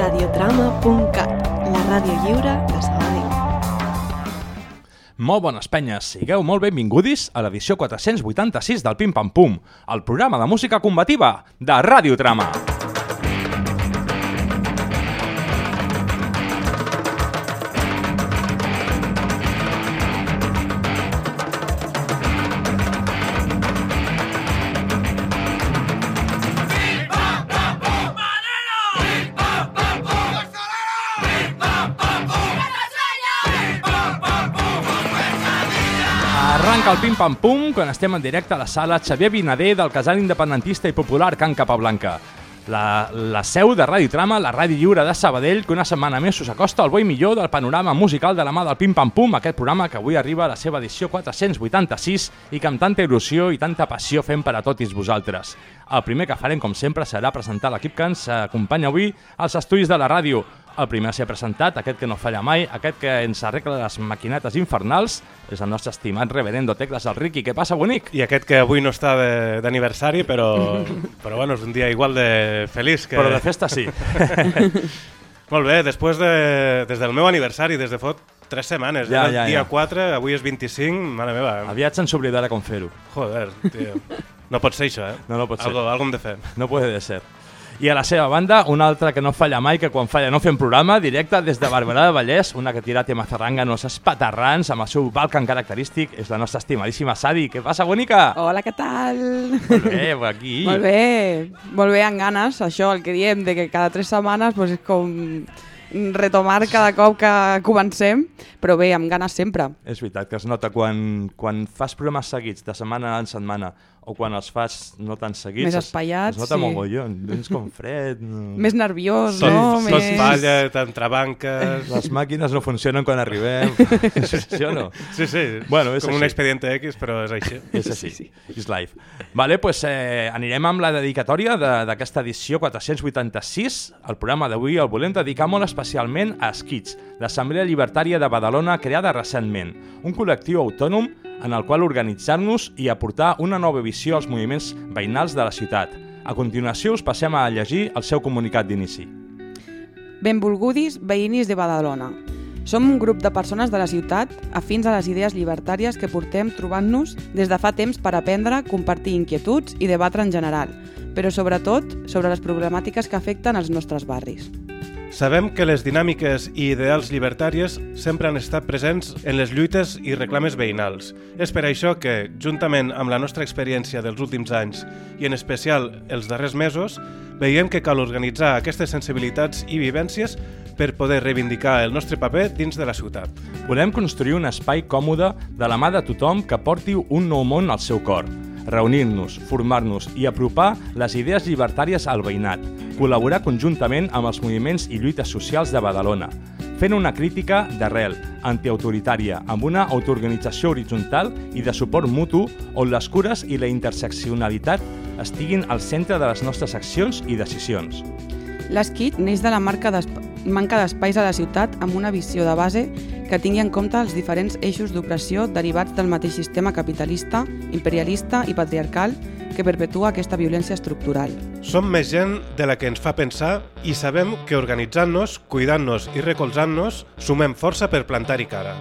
radiotrama.cat, la ràdio lliure de Sabadell. Molt bones penyes, sigueu molt benvingudis a l'edició 486 del Pim Pam Pum, el programa de música combativa de Radiotrama. Arranca Pam Pum quan estem en directe a la sala Xavier Vinader del casal independentista i popular Can Capablanca. La, la seu de Ràdio Trama, la ràdio lliure de Sabadell, que una setmana més us acosta al bo i millor del panorama musical de la mà del Pim Pam Pum, aquest programa que avui arriba a la seva edició 486 i que amb tanta il·lusió i tanta passió fem per a tots vosaltres. El primer que farem, com sempre, serà presentar l'equip que ens acompanya avui als estudis de la ràdio. El primer a ser presentat, aquest que no falla mai, aquest que ens arregla les maquinetes infernals, és el nostre estimat reverendo Tecles, el Riqui. Què passa, bonic? I aquest que avui no està d'aniversari, però, però bueno, és un dia igual de feliç. Que... Però de festa sí. Molt bé, després de, des del meu aniversari, des de fot tres setmanes, Ja, era el ja, dia ja. 4, avui és 25, mare meva. Aviat se'ns oblidarà com fer-ho. Joder, tio. No pot ser això, eh? No, no pot ser. Algo, algo hem de fer. No puede de ser. I a la seva banda, una altra que no falla mai, que quan falla no fem programa, directe des de Barberà de Vallès, una que tira tema zarranga nos espaterrans amb el seu balcan característic, és la nostra estimadíssima Sadi. Què passa, bonica? Hola, què tal? Molt bé, aquí. Molt bé, molt bé, amb ganes, això, el que diem, de que cada tres setmanes pues, és com retomar cada cop que comencem, però bé, amb ganes sempre. És veritat que es nota quan, quan fas programes seguits de setmana en setmana o quan els fas no tan seguits. Més es- espaiats, Es nota sí. mogollon, vens com fred. No. Més nerviós, Tot, no? tot Més... falla, t'entrebanques... Les màquines no funcionen quan arribem. sí o no? Sí, sí, Bueno, és com un així. expediente X, però és així. És així, sí, sí. és live. Vale, pues, eh, anirem amb la dedicatòria de- d'aquesta edició 486. El programa d'avui el volem dedicar molt especialment a Skits, l'Assemblea Llibertària de Badalona creada recentment, un col·lectiu autònom en el qual organitzar-nos i aportar una nova visió als moviments veïnals de la ciutat. A continuació us passem a llegir el seu comunicat d'inici. Benvolgudis veïnis de Badalona. Som un grup de persones de la ciutat afins a les idees llibertàries que portem trobant-nos des de fa temps per aprendre, compartir inquietuds i debatre en general, però sobretot sobre les problemàtiques que afecten els nostres barris. Sabem que les dinàmiques i ideals llibertàries sempre han estat presents en les lluites i reclames veïnals. És per això que, juntament amb la nostra experiència dels últims anys i en especial els darrers mesos, veiem que cal organitzar aquestes sensibilitats i vivències per poder reivindicar el nostre paper dins de la ciutat. Volem construir un espai còmode de la mà de tothom que porti un nou món al seu cor. Reunir-nos, formar-nos i apropar les idees llibertàries al veïnat. Col·laborar conjuntament amb els moviments i lluites socials de Badalona. Fent una crítica d'arrel, antiautoritària, amb una autoorganització horitzontal i de suport mutu on les cures i la interseccionalitat estiguin al centre de les nostres accions i decisions. L'Esquit neix de la marca manca d'espais a la ciutat amb una visió de base que tingui en compte els diferents eixos d'opressió derivats del mateix sistema capitalista, imperialista i patriarcal que perpetua aquesta violència estructural. Som més gent de la que ens fa pensar i sabem que organitzant-nos, cuidant-nos i recolzant-nos, sumem força per plantar-hi cara.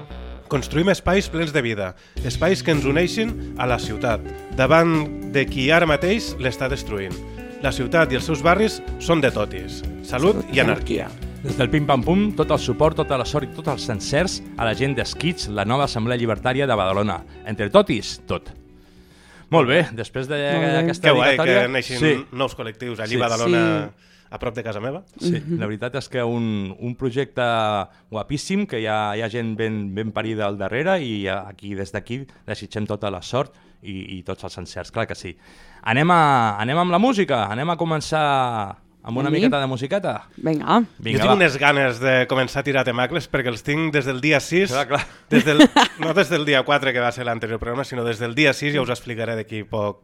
Construïm espais plens de vida, espais que ens uneixin a la ciutat, davant de qui ara mateix l'està destruint. La ciutat i els seus barris són de totis. Salut i anarquia. Des del Pim Pam Pum, tot el suport, tota la sort i tots els sencers a la gent d'Esquits, la nova Assemblea Llibertària de Badalona. Entre totis, tot. Molt bé, després d'aquesta Que guai que neixin Sí, nous col·lectius allí Sí. a Badalona, Sí. a prop de casa meva. sí, la veritat és que un, un projecte guapíssim, que hi ha, hi ha gent ben, ben parida al darrere i aquí des d'aquí desitgem tota la sort i, i tots els encerts, clar que sí. Anem, a, anem amb la música, anem a començar amb una Anem-hi. miqueta de musiqueta. Vinga, jo tinc unes ganes de començar a tirar temacles perquè els tinc des del dia 6, Clar, clar. Des del, no des del dia 4 que va ser l'anterior programa, sinó des del dia 6, ja us explicaré d'aquí poc.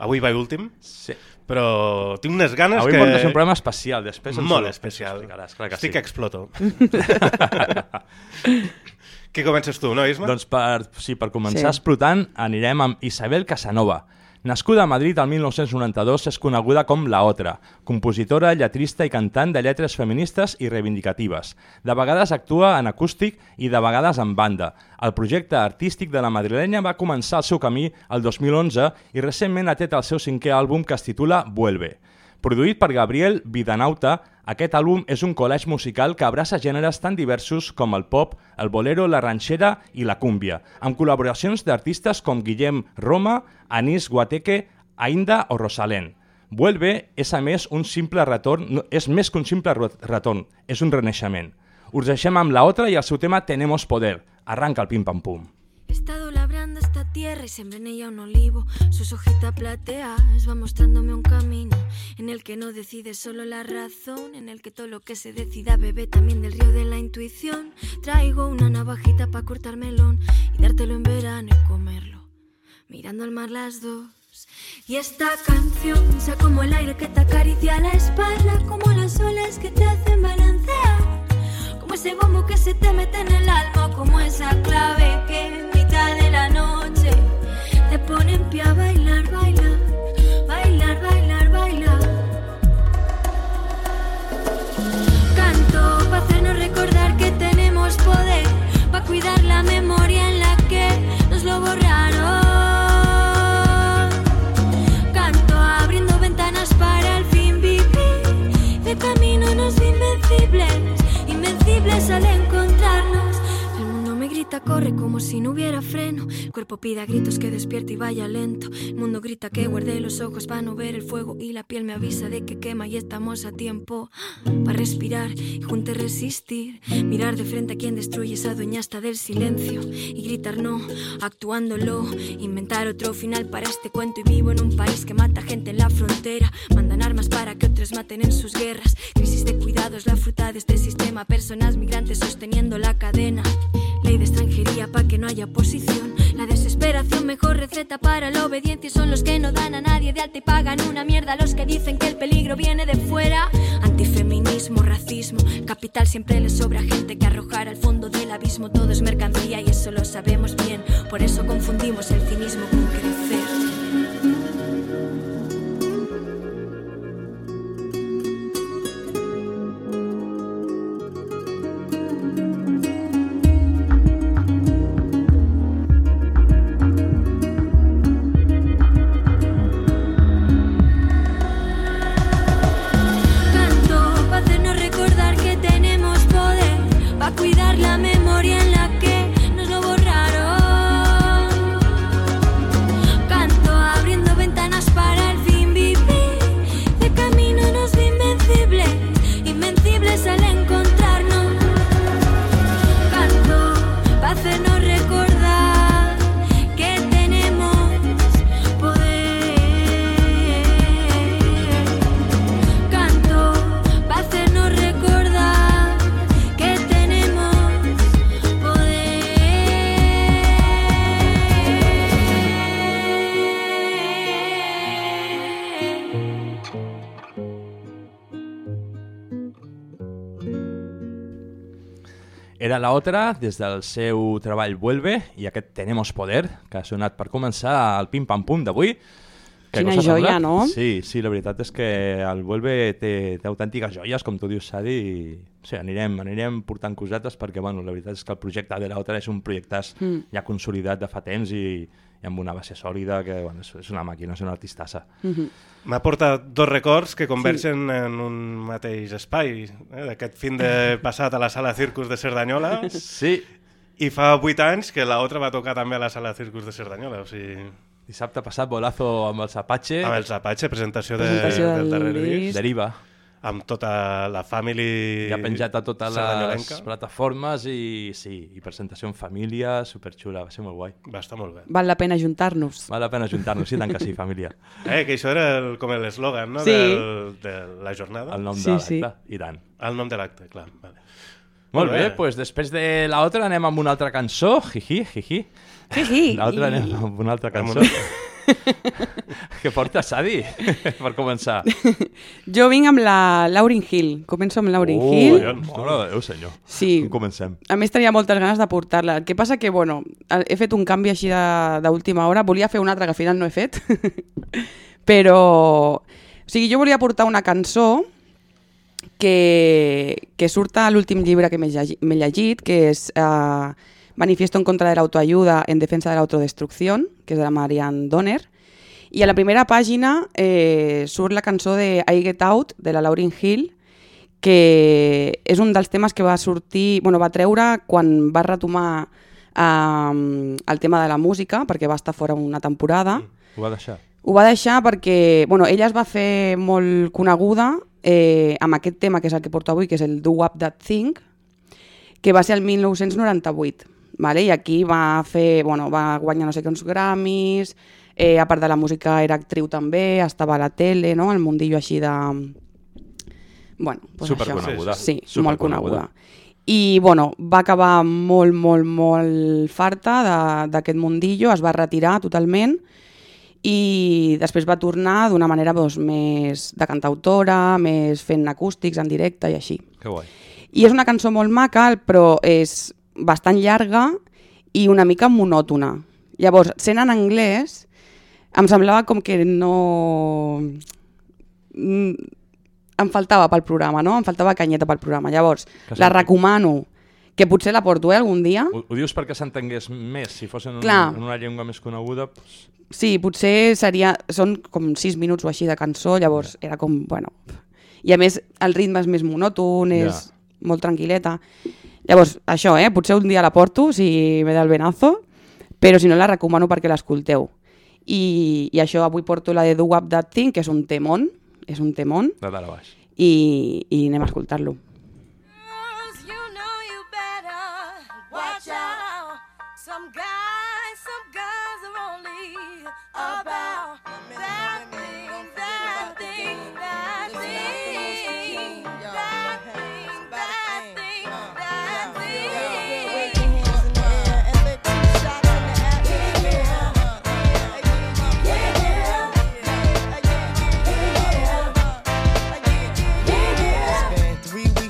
Avui va últim, Sí. però tinc unes ganes Avui que... portes un programa especial, després ens Molt ho- especial. clar que Estic sí. que exploto. Què comences tu, no, Isma? Doncs per, sí, per començar Sí. sí. explotant anirem amb Isabel Casanova, Nascuda a Madrid el 1992, és coneguda com La Otra, compositora, lletrista i cantant de lletres feministes i reivindicatives. De vegades actua en acústic i de vegades en banda. El projecte artístic de la madrilenya va començar el seu camí el 2011 i recentment ha tret el seu cinquè àlbum que es titula Vuelve. Produït per Gabriel Vidanauta, aquest àlbum és un collage musical que abraça gèneres tan diversos com el pop, el bolero, la ranxera i la cúmbia, amb col·laboracions d'artistes com Guillem Roma, Anís Guateque, Ainda o Rosalén. Vuelve és a més un simple retorn, és més que un simple retorn, és un renaixement. Us deixem amb la otra i el seu tema Tenemos Poder. Arranca el pim-pam-pum. He estado tierra y sembré en un olivo. Sus hojitas plateadas va mostrándome un camino en el que no decide solo la razón, en el que todo lo que se decida bebe también del río de la intuición. Traigo una navajita para cortar melón y dártelo en verano y comerlo, mirando al mar las dos. Y esta canción sea como el aire que te acaricia la espalda, como las olas que te hacen balancear. Como ese bombo que se te mete en el alma, como esa clave que te pone en pie a bailar, bailar, cuerpo a gritos que despierte y vaya lento. El mundo grita que guarde los ojos para no ver el fuego. Y la piel me avisa de que quema y estamos a tiempo para respirar y juntos resistir. Mirar de frente a quien destruye esa dueña hasta del silencio. Y gritar no, actuándolo. Inventar otro final para este cuento. Y vivo en un país que mata gente en la frontera. Mandan armas para que otros maten en sus guerras. Crisis de cuidados, la fruta de este sistema. Personas migrantes sosteniendo la cadena. Ley de extranjería para que no haya oposición. La desesperación, mejor receta para la obediencia. Son los que no dan a nadie de alta y pagan una mierda. Los que dicen que el peligro viene de fuera. Antifeminismo, racismo. Capital siempre le sobra gente que arrojar al fondo del abismo. Todo es mercancía y eso lo sabemos bien. Por eso confundimos el cinismo con Era la otra des del seu treball Vuelve i aquest Tenemos Poder, que ha sonat per començar el pim-pam-pum d'avui. Quina joia, no? Sí, sí, la veritat és que el Vuelve té, té autèntiques joies, com tu dius, Sadi, i sí, anirem, anirem portant cosetes perquè, bueno, la veritat és que el projecte de l'altre és un projecte Mm. ja consolidat de fa temps i, i amb una base sòlida que, bueno, és, una màquina, és una artistassa. Mhm. M'ha portat dos records que convergen sí. en un mateix espai, eh? d'aquest fin de passat a la sala Circus de Cerdanyola, Sí, i fa vuit anys que l'altra va tocar també a la sala Circus de Cerdanyola, o sigui, dissabte passat bolazo amb els Apache, amb els Apache, presentació, de, Presentació del del darrer disc, deriva. Amb tota la family Ja penjat a totes les plataformes i sí, i presentació en família, superxula, va ser molt guai. Va estar molt bé. Val la pena juntar-nos. Val la pena juntar-nos, sí, tant que sí, família. Eh, que això era el, com l'eslògan no? Sí. Del, de la jornada. El nom Sí, de sí. l'acte, i tant. El nom de l'acte, clar. Vale. Molt Molt bé, doncs després de la otra anem amb una altra cançó, jiji, jiji. Sí, sí. L'altra i- anem amb una altra Amb cançó. una- Què portes, Sadi, per començar? Jo vinc amb la Lauryn Hill. Començo amb Lauryn Oh, Hill. Mare de Déu, senyor. Sí. Com comencem? A més, tenia moltes ganes de portar-la. El que passa que, bueno, he fet un canvi així de- d'última hora. Volia fer un altre que al final no he fet. Però... O sigui, jo volia portar una cançó que, que surt a l'últim llibre que m'he llegit, que és uh, Manifiesto en contra de l'autoayuda en defensa de l'autodestrucció, que és de la Marianne Donner. I a la primera pàgina eh, surt la cançó de I Get Out, de la Lauryn Hill, que és un dels temes que va sortir, bueno, va treure quan va retomar eh, el tema de la música, perquè va estar fora una temporada. Ho va deixar? Ho va deixar perquè bueno, ella es va fer molt coneguda eh, amb aquest tema, que és el que porto avui, que és el Do Up That Thing, que va ser el 1998. Vale? I aquí va fer, bueno, va guanyar no sé quants Grammys, eh, a part de la música era actriu també, estava a la tele, no? el mundillo així de... Bueno, pues Superconeguda. Això. Sí, Superconeguda. molt coneguda. I bueno, va acabar molt, molt, molt farta d'aquest mundillo, es va retirar totalment i després va tornar d'una manera doncs, més de cantautora, més fent acústics en directe i així. Que guai. I és una cançó molt maca, però és bastant llarga i una mica monòtona. Llavors, sent en anglès, em semblava com que no... Mm, Em faltava pel programa, no? Em faltava canyeta pel programa. Llavors, Que la recomano, que potser la porto eh, algun dia. Ho, ho dius perquè s'entengués més, si fos en, un, en una llengua més coneguda, doncs... Sí, potser seria... Són com sis minuts o així de cançó, llavors era com, bueno... I a més, el ritme és més monòton, és molt tranquil·leta. Llavors, això, eh? Potser un dia la porto, si me da el venazo, però si no la recomano perquè l'escolteu. I, I això, avui porto la de Do Up That Thing, que és un temón, és un temón, De dalt a baix. i, i anem a escoltar-lo.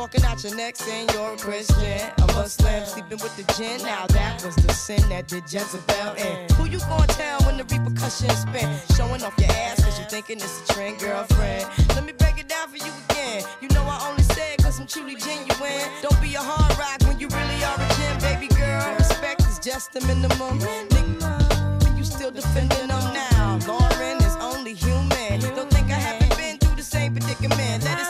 Talking out your neck saying you're a Christian, a Muslim, sleeping with the gin. Now that was the sin that did Jezebel in. Who you gonna tell when the repercussions spin? Showing off your ass cause you thinking it's a trend, girlfriend. Let me break it down for you again. You know I only say it cause I'm truly genuine. Don't be a hard rock when you really are a gem, baby girl. Respect is just the minimum. Nigga, and you still defending them now. Lauren is only human. Don't think I haven't been through the same predicament. Let it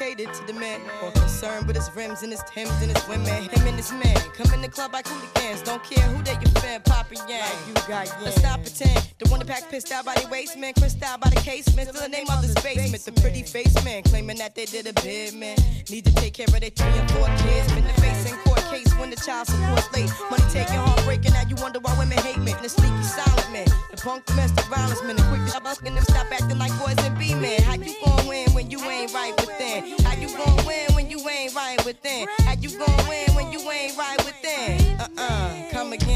Dedicated to the man more concerned with his rims and his Timbs and his women. Him and his man come in the club I like hooligans. Don't care who they your fan, Papa Yang. you got Let's stop pretend. The one that pack pissed out by the waistman, crissed out by the casement. Still the name of this basement. The pretty face man claiming that they did a bid, man. Need to take care of their three and four kids. Been the face in court case when the child support late. Money taking, heartbreaking. Now you wonder why women hate me. The sneaky silent man, the punk domestic violence man, the quick to busking them stop acting like boys and be men. How you gon' win you ain't right within? How you gon' win when you ain't right within? How you gon' win when you ain't right within? Uh-uh, come again.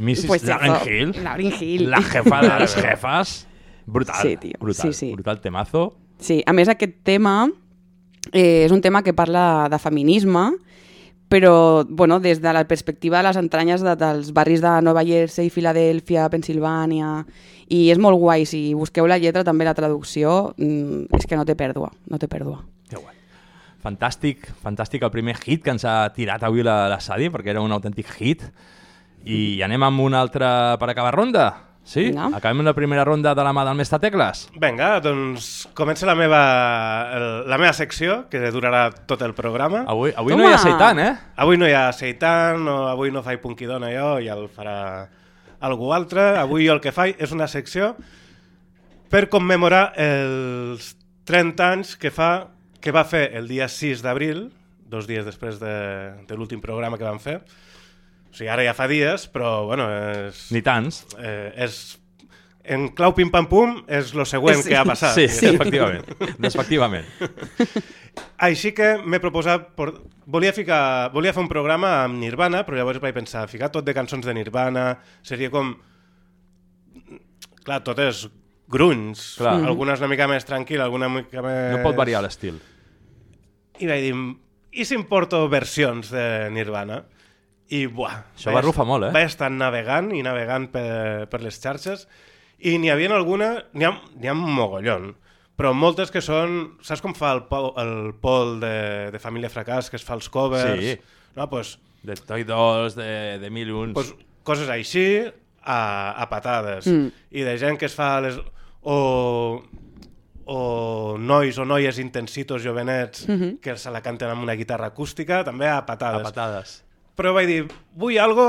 Mrs. Pues Lauryn eso, Hill. Lauryn Hill. La jefa de les jefes. Brutal. Sí, tio. Brutal, Sí, sí. brutal temazo. Sí, a més aquest tema eh, és un tema que parla de feminisme, però bueno, des de la perspectiva de les entranyes de, dels barris de Nova Jersey, Filadèlfia, Pensilvània, i és molt guai, si busqueu la lletra, també la traducció, mm, és que no té pèrdua, no té pèrdua. Que guai. Fantàstic, fantàstic el primer hit que ens ha tirat avui la, la Sadi, perquè era un autèntic hit. I anem amb una altra per acabar ronda. Sí? Vinga. Acabem la primera ronda de la mà del mestre Tecles. Vinga, doncs comença la meva, la meva secció, que durarà tot el programa. Avui, avui Toma! no hi ha seitan, eh? Avui no hi ha seitan, o avui no faig punquidona jo, ja el farà algú altre. Avui jo el que faig és una secció per commemorar els 30 anys que fa que va fer el dia 6 d'abril, dos dies després de, de l'últim programa que vam fer. O sigui, ara ja fa dies, però bueno, és, Ni tants. eh, és en clau pim-pam-pum és lo següent Sí. que ha passat. Sí, sí. efectivament. Efectivament. Així que m'he proposat... Por... Volia, ficar... Volia fer un programa amb Nirvana, però llavors vaig pensar, ficar tot de cançons de Nirvana, seria com... Clar, tot és grunys, Clar. algunes una mica més tranquil, alguna mica més... No pot variar l'estil. I vaig dir, i si em porto versions de Nirvana? I, buah... Això vaig va rufar molt, eh? Vaig estar navegant i navegant per, per les xarxes i n'hi havia alguna... N'hi ha, ha un mogollon, però moltes que són... Saps com fa el, Pol, el Pol de, de Família Fracàs, que es fa els covers? Sí. No, pues, De Toy Dolls, de, de Mil Uns. pues, coses així a, a patades. Mm. I de gent que es fa les... O, o nois o noies intensitos jovenets que se la canten amb una guitarra acústica, també a a patades. Però vaig dir, vull algo...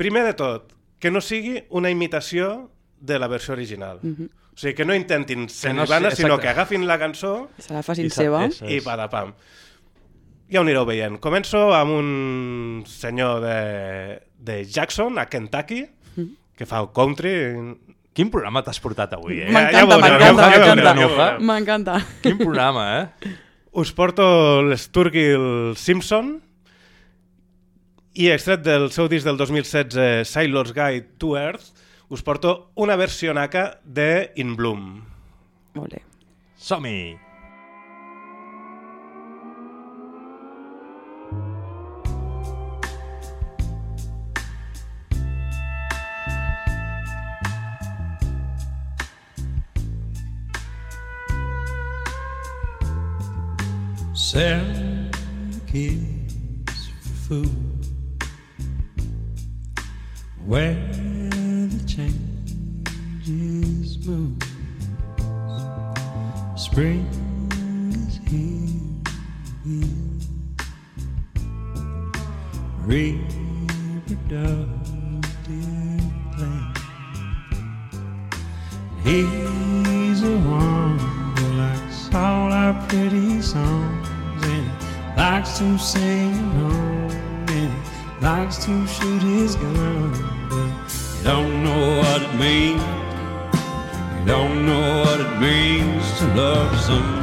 Primer de tot, que no sigui una imitació de la versió original. O sigui, que no intentin ser no Nirvana, sigui- sinó que agafin la cançó Se la facin I seva. és- i padapam. Ja ho anireu veient. Començo amb un senyor de, de Jackson, a Kentucky, que fa el country. Quin programa t'has portat avui, eh? Ja- ja M'encanta, m'encanta. M'encanta. Quin programa, eh? Us porto l'Sturgill Simpson i extret del seu disc del 2016 Sailor's Guide to Earth us porto una versió naca de In Bloom. Molt bé. Som-hi! Selling kids for food. Where the changes move. Spring is here. Reproductive plan. He's a one who likes all our pretty songs and likes to sing along and likes to shoot his gun, don't know what it means. He don't know what it means to love someone.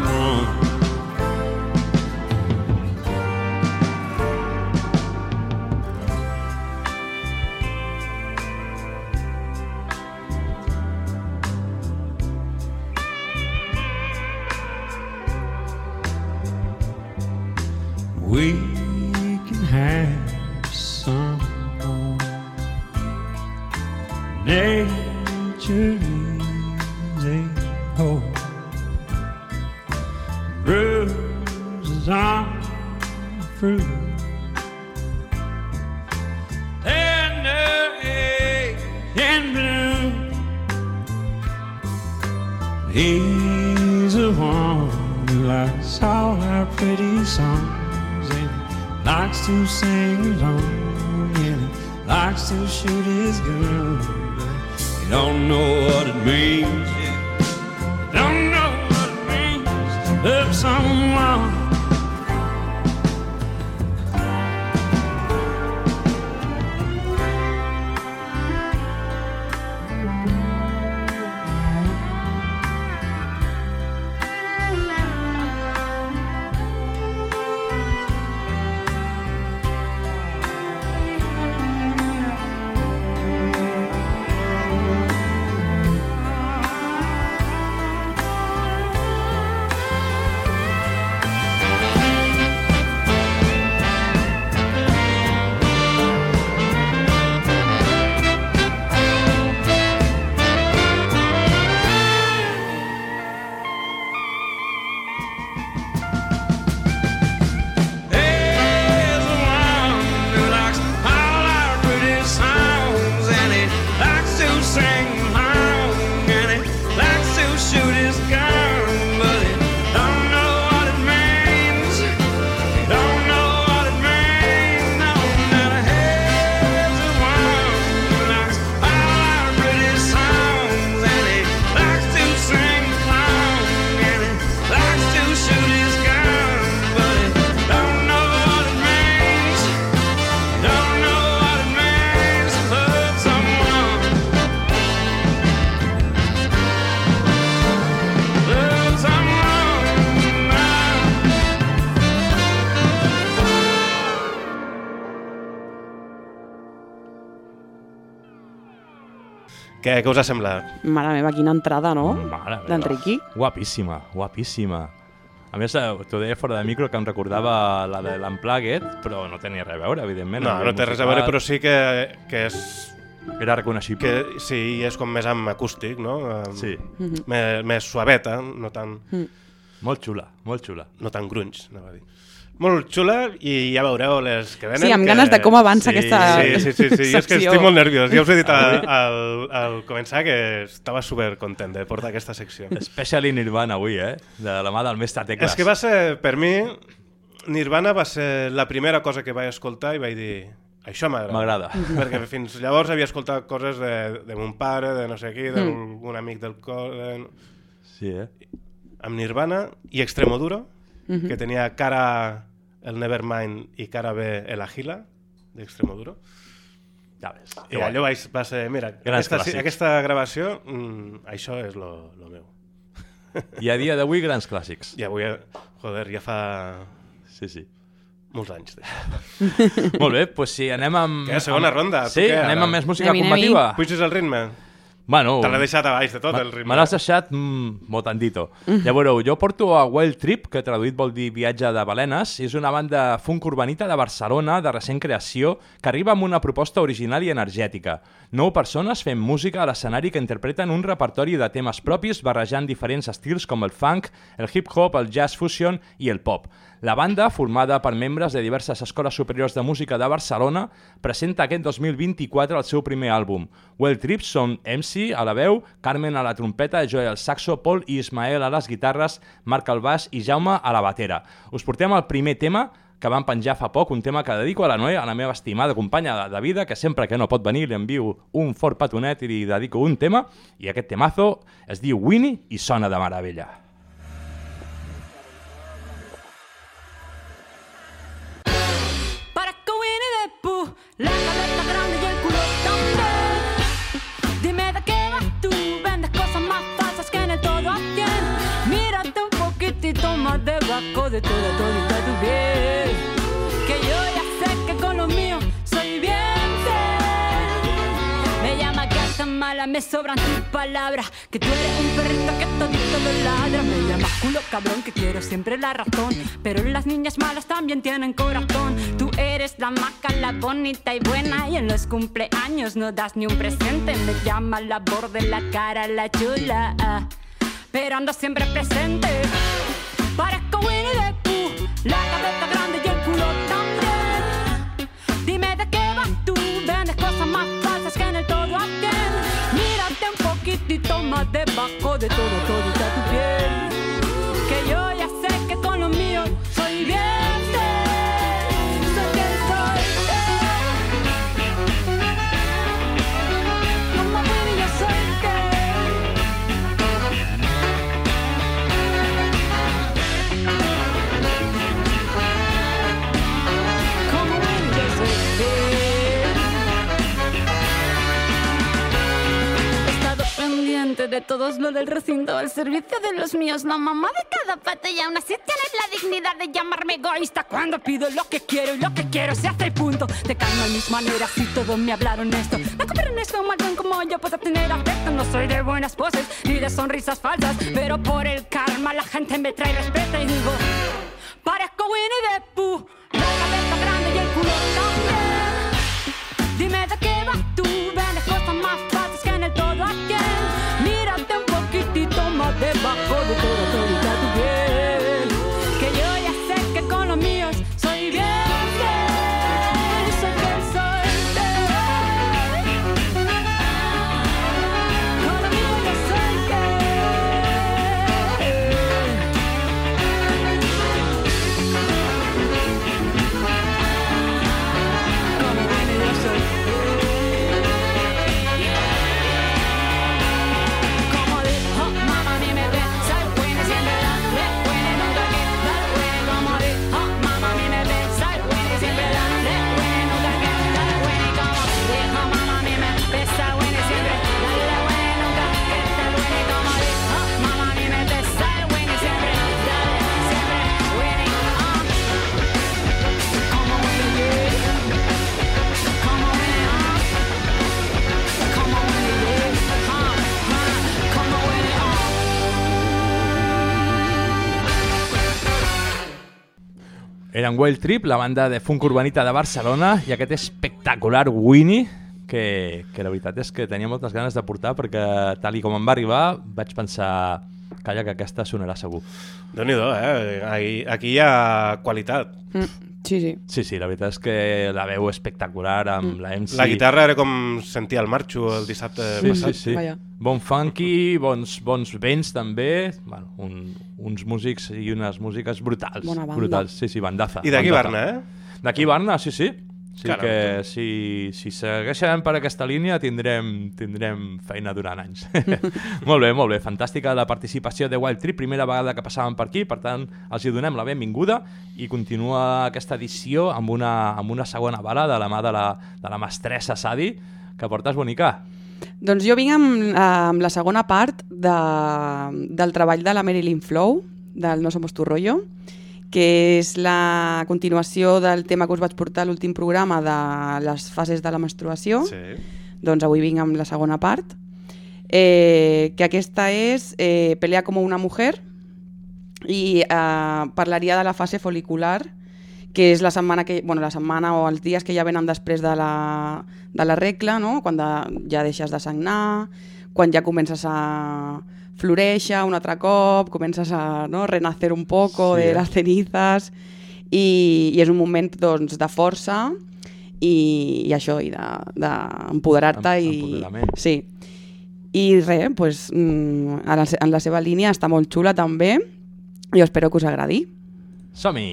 Què, què us ha semblat? Mare meva, quina entrada, no? Meva. D'Enriqui. Guapíssima, guapíssima. A més, eh, t'ho deia fora de micro que em recordava la de l'Unplugged, però no tenia res a veure, evidentment. No, no té res a veure, però sí que, que és Era reconeixible. que sí, és com més amb acústic, no? Amb- Sí, Més, més suaveta, no tan, molt xula, molt xula. no tan grunge, anava a dir. Molt xula i ja veureu les que venen. Sí, amb que... ganes de com avança Sí, aquesta Sí, sí, sí, sí. Jo és que estic molt nerviós. Ja us he dit al, al, al començar que estava super content de portar aquesta secció. Especially Nirvana avui, eh? De la mà del mestre Tecles. És que va ser, per mi, Nirvana va ser la primera cosa que vaig escoltar i vaig dir això m'agrada. M'agrada. Perquè fins llavors havia escoltat coses de, de mon pare, de no sé qui, d'algun amic del col... Sí, eh? Amb Nirvana i Extremoduro, que tenia cara el Nevermind i cara B el Agila, d'Extremoduro. Ja ves. I allò vaig, va ser, mira, Grans aquesta, clàssics. aquesta gravació, mm, això és lo, lo meu. I a dia d'avui, grans clàssics. I avui, eh, joder, ja fa Sí, sí. molts anys. Molt bé, doncs sí, anem amb... Què, segona amb... ronda? Sí, què, anem ara? amb més música combativa. Puges el ritme? Bueno, Te l'he deixat a baix de tot, el Me ritme. l'has deixat mm, motandito. Ja veureu, jo porto a Wild Trip, que traduït vol dir viatge de balenes. És una banda funk urbanita de Barcelona, de recent creació, que arriba amb una proposta original i energètica. Nou persones fent música a l'escenari que interpreten un repertori de temes propis barrejant diferents estils com el funk, el hip-hop, el jazz fusion i el pop. La banda, formada per membres de diverses escoles superiors de música de Barcelona, presenta aquest 2024 el seu primer àlbum. Well Trips són MC a la veu, Carmen a la trompeta, Joel al saxo, Paul i Ismael a les guitarres, Marc al baix i Jaume a la batera. Us portem el primer tema que van penjar fa poc, un tema que dedico a la Noé, a la meva estimada companya de, de vida, que sempre que no pot venir li envio un fort petonet i li dedico un tema, i aquest temazo es diu Winnie i sona de meravella. La cabeza grande y el culo también. Dime de qué vas tú, vendes cosas más falsas que en el todo a cien. Mírate un poquitito más debajo de toda todita tu piel. Mala, me sobran tus palabras. Que tú eres un perrito que todito lo ladra. Me llama culo cabrón, que quiero siempre la razón. Pero las niñas malas también tienen corazón. Tú eres la maca, la bonita y buena. Y en los cumpleaños no das ni un presente. Me llama la borde, la cara, la chula. Pero ando siempre presente. Parezco Winnie the Pooh, la cabeza 玉手箱でとロとロ del recinto al servicio de los míos, la mamá de cada pata y aún así tienes la dignidad de llamarme egoísta cuando pido lo que quiero y lo que quiero se hace y punto. Te calmo en mis maneras y todos me hablaron esto. Me copiaron esto mal como yo puedo tener afecto. No soy de buenas poses ni de sonrisas falsas, pero por el karma la gente me trae respeto y digo, parezco Winnie the Pooh, la cabeza grande y el culo también. Dime de qué vas Eren Wild Trip, la banda de funk urbanita de Barcelona, i aquest espectacular Winnie, que, que la veritat és que tenia moltes ganes de portar perquè tal i com em va arribar vaig pensar calla que aquesta sonarà segur. déu nhi eh? Aquí, aquí hi ha qualitat. Mm, sí, sí. Sí, sí, la veritat és que la veu espectacular amb la MC. La guitarra era com sentir el marxo el dissabte Sí, passat. sí, sí. Vaja. Bon funky, bons, bons vents també, bueno, un, uns músics i unes músiques brutals. Bona banda. Brutals, sí, sí, bandaza. I d'aquí. Barna, eh? D'aquí Barna, sí, sí. Sí Caram, que si, si segueixen per aquesta línia tindrem, tindrem feina durant anys. molt bé, molt bé. Fantàstica la participació de Wild Trip, primera vegada que passàvem per aquí, per tant, els hi donem la benvinguda i continua aquesta edició amb una, amb una segona bala de la mà de la, de la mestressa Sadi, que portes bonica. Doncs jo vinc amb, amb la segona part de, del treball de la Marilyn Flow, del No Somos Tu Rollo, que és la continuació del tema que us vaig portar a l'últim programa de les fases de la menstruació. Sí. Doncs avui vinc amb la segona part, eh, que aquesta és eh, Pelea como una mujer i eh, parlaria de la fase folicular, que és la setmana, que, bueno, la setmana o els dies que ja venen després de la, de la regla, no? quan de, ja deixes de sagnar, quan ja comences a floréixer un altre cop, comences a no? renacer un poco Sí, de las cenizas i, i és un moment doncs, de força i, i això, i d'empoderar-te Em- i... Sí. I res, pues, mm, en, la, se- en la seva línia està molt xula també i espero que us agradi. Som-hi!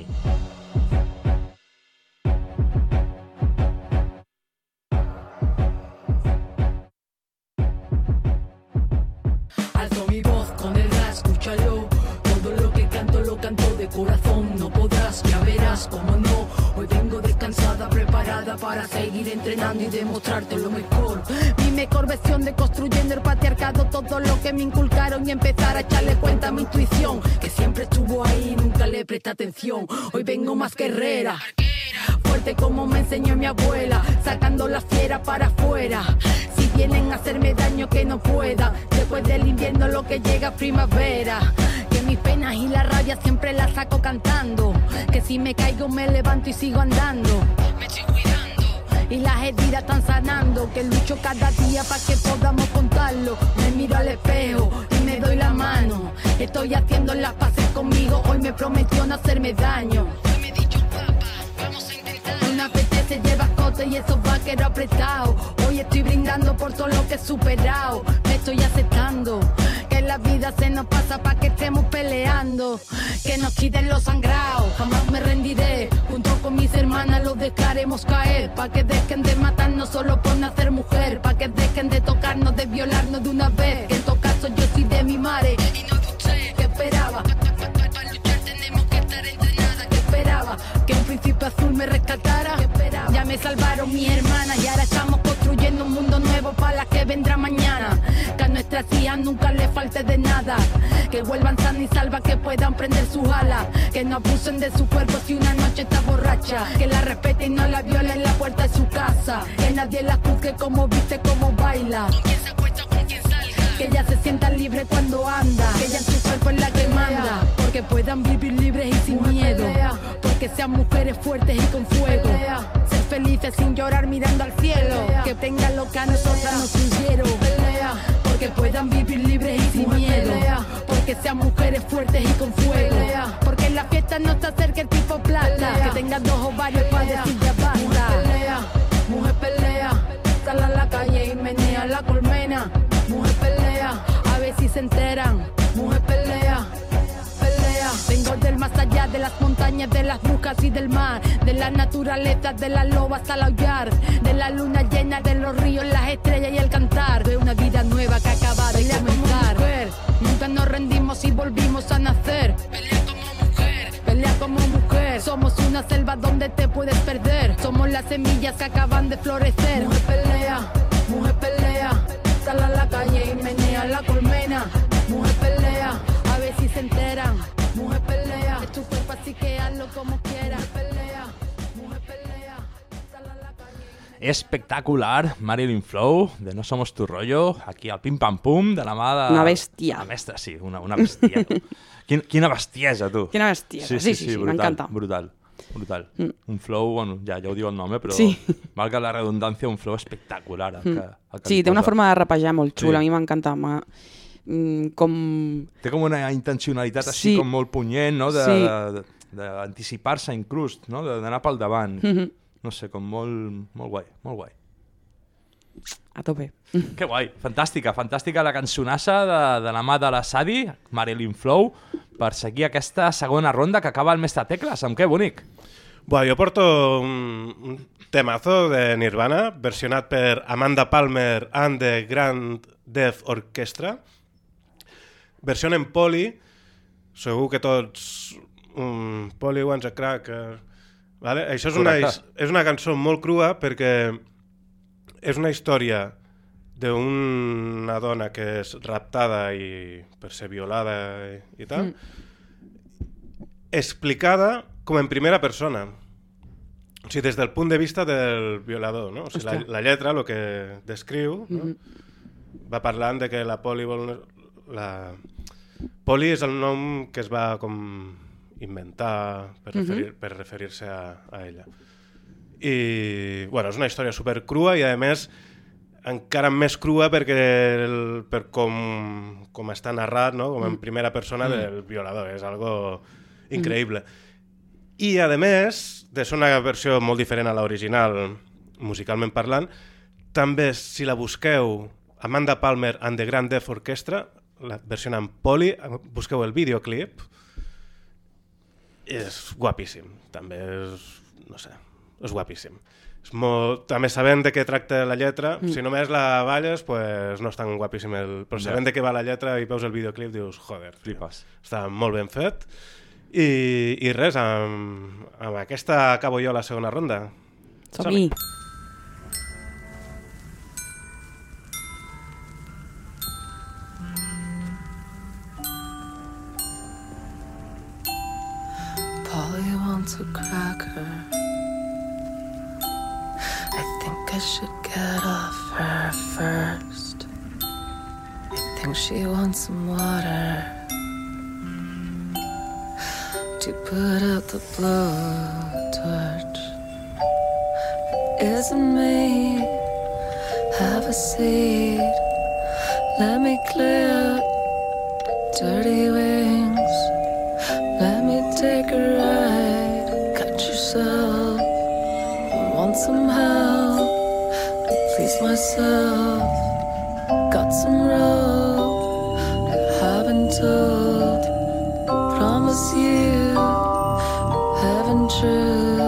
Para seguir entrenando y demostrarte lo mejor. Mi mejor versión de construyendo el patriarcado, todo lo que me inculcaron y empezar a echarle cuenta a mi intuición. Que siempre estuvo ahí, nunca le presté atención. Hoy vengo más guerrera. Fuerte como me enseñó mi abuela, sacando la fiera para afuera. Si vienen a hacerme daño que no pueda, después del invierno lo que llega primavera. Que mis penas y la rabia siempre las saco cantando. Que si me caigo me levanto y sigo andando. Me estoy. Y las heridas están sanando, que lucho cada día para que podamos contarlo. Me miro al espejo y me doy la mano. Estoy haciendo las paces conmigo, hoy me prometió no hacerme daño. Hoy me he dicho, papá, vamos a intentar. Una apetece lleva escote y esos vaqueros apretados. Hoy estoy brindando por todo lo que he superado. Me estoy aceptando la vida se nos pasa para que estemos peleando. Que nos quiten los sangrados. Jamás me rendiré. Junto con mis hermanas los dejaremos caer. Pa' que dejen de matarnos solo por nacer mujer. Pa' que dejen de tocarnos, de violarnos de una vez. Que en todo caso yo soy de mi madre y no. ¿Qué esperaba? Que. ¿Qué esperaba? Que un príncipe azul me rescatara. Ya me salvaron mis hermanas y ahora estamos un mundo nuevo para la que vendrá mañana. Que a nuestras hijas nunca les falte de nada. Que vuelvan sanas y salvas, que puedan prender sus alas. Que no abusen de su cuerpo si una noche está borracha. Que la respeten y no la violen en la puerta de su casa. Que nadie la juzgue como viste, como baila. Que ella se sienta libre cuando anda. Que ella en su cuerpo es la que manda. Porque puedan vivir libres y sin miedo. Porque sean mujeres fuertes y con fuego. Ser felices sin llorar mirando al cielo. Que tengan lo que a nosotras nos huyeron. Porque puedan vivir libres y sin miedo. Porque sean mujeres fuertes y con fuego. Porque en la fiesta no se acerque el tipo plata. Que tengan dos ovarios para decir ya basta. Mujer pelea, mujer pelea. Sal a la calle y menea la colmena. Se enteran. Mujer pelea, pelea. Vengo del más allá de las montañas, de las brujas y del mar, de la naturaleza, de las lobas al aullar, de la luna llena, de los ríos, las estrellas y el cantar, de una vida nueva que acaba de comenzar. Mujer, nunca nos rendimos y volvimos a nacer. Pelea como mujer, pelea como mujer. Somos una selva donde te puedes perder. Somos las semillas que acaban de florecer. Mujer pelea, mujer pelea. Sal a la calle y menea la colmena. Mujer pelea, a ver si se enteran. Mujer pelea, es tu cuerpo así que hazlo como quieras. Mujer pelea, mujer pelea. Sal a la calle. Espectacular, Marilyn Flow, de No Somos Tu Rollo, aquí al Pim Pam Pum, de la de... Una bèstia. Una mestra, sí, una, una bestia. Quin, quina bestiesa, tu. Quina bestiesa, sí, sí, sí, brutal, m'encanta. Brutal. Brutal. Mm. Un flow, bueno, ja, ja ho diu el nom, eh, però Sí. valga la redundància, un flow espectacular. El que, el que Sí, té una forma de rapejar molt xula, Sí. a mi m'encanta. mm, Com... Té com una intencionalitat així Sí. com molt punyent, no? De- Sí. d'anticipar-se inclús, no? De- d'anar pel davant. Mhm. No sé, com molt, molt guai, molt guai. A tope. Que guai, fantàstica, fantàstica la cançonassa de, de la mà de la Sadi, Marilyn Flow, per seguir aquesta segona ronda que acaba el mestre Tecles. Amb què, bonic? Bueno, jo porto un, un temazo de Nirvana, versionat per Amanda Palmer and the Grand Deaf Orchestra. Versió en poli, segur que tots... Um, poli Once a Cracker... Vale? Això és una, és una cançó molt crua perquè és una història d'una dona que és raptada i per ser violada i, i tal, explicada com en primera persona. O sigui, des del punt de vista del violador, no? O sigui, la, la lletra, el que descriu, no? va parlant de que la poli vol... La... Poli és el nom que es va com inventar per referir- per referir-se a, a ella. I, bueno, és una història super crua i, a més, encara més crua perquè el, per com, com està narrat, no? com en primera persona del violador. És algo increïble. I, a més, de ser una versió molt diferent a l'original, musicalment parlant, també, si la busqueu, Amanda Palmer and the Grand Deaf Orchestra, la versió en poli, busqueu el videoclip, és guapíssim. També és, no sé, és guapíssim. És molt... També sabent de què tracta la lletra, mm. si només la balles, pues no és tan guapíssim. El... Però Ja. sabent de què va la lletra i veus el videoclip, dius, joder, Flipes. està molt ben fet. I, i res, amb, amb aquesta acabo jo la segona ronda. Som-hi. Polly wants a cracker. I think I should get off her first. I think she wants some water to put out the blowtorch. Isn't me. Have a seat. Let me clear dirty wings. Let me take a ride. Cut yourself. Want some help? Please myself. Got some rope. I haven't told. Promise you. True.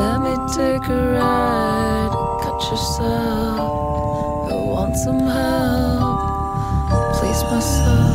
Let me take a ride. Cut yourself. I want some help. Please myself.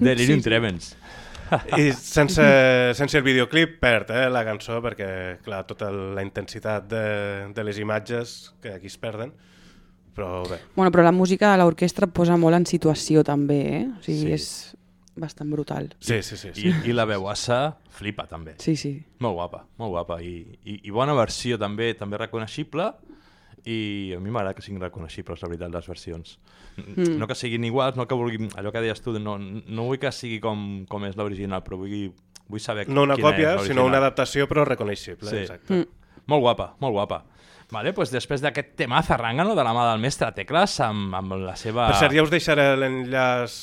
Delirium Tremens. I sense, sense el videoclip perd eh, la cançó perquè, clar, tota la intensitat de, de les imatges que aquí es perden, però bé. Bueno, però la música de l'orquestra posa molt en situació també, eh? O sigui, Sí. sí. és bastant brutal. Sí, sí, sí. sí. I, I la veuassa flipa també. Sí, sí. Molt guapa, molt guapa. I, i, i bona versió també també reconeixible i a mi m'agrada que siguin reconeixibles, la veritat, les versions. Mm. No que siguin iguals, no que vulguin, allò que deies tu, no, no vull que sigui com, com és l'original, però vull, vull saber No una còpia, sinó una adaptació però reconeixible. Sí. Exacte. Mm. Molt guapa, molt guapa. Vale, pues després d'aquest tema zarrangano de la mà del mestre Tecles amb, amb la seva... Per cert, ja us deixaré l'enllaç...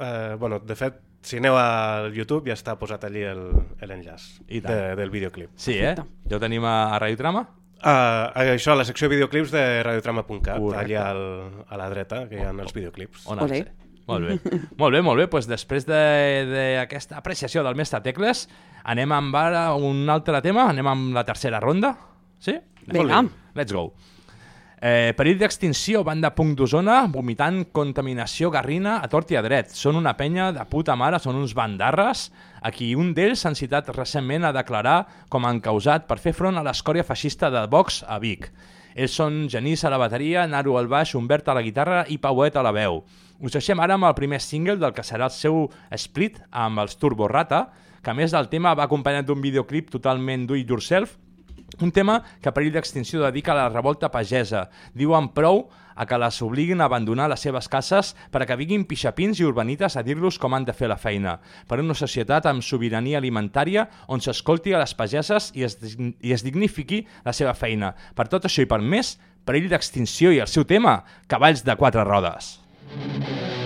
Eh, bueno, de fet, si aneu al YouTube ja està posat allí el- l'enllaç de, del videoclip. Sí, eh? Ja ho tenim a, a Radiotrama? Uh, això, a la secció videoclips de radiotrama.cat, allà al, a la dreta, que hi ha els videoclips. On Olé. Molt bé. molt bé, molt bé. Pues després d'aquesta apreciació del mestre Tecles, anem amb ara un altre tema, anem amb la tercera ronda. Sí? Vinga. Let's go. Eh, perill d'extinció, banda punk d'Osona, vomitant contaminació garrina a tort i a dret. Són una penya de puta mare, són uns bandarres, a qui un d'ells s'han citat recentment a declarar com a encausat per fer front a l'escòria feixista de Vox a Vic. Ells són Genís a la bateria, Naru al baix, Humbert a la guitarra i Pauet a la veu. Us deixem ara amb el primer single del que serà el seu split amb els Turbo Rata, que a més del tema va acompanyat d'un videoclip totalment do it yourself, un tema que perill d'extinció dedica a la revolta pagesa. Diuen prou a que les obliguin a abandonar les seves cases per a que vinguin pixapins i urbanites a dir-los com han de fer la feina. Per una societat amb sobirania alimentària on s'escolti a les pageses i es, i es dignifiqui la seva feina. Per tot això i per més, perill d'extinció i el seu tema, cavalls de quatre rodes. Tu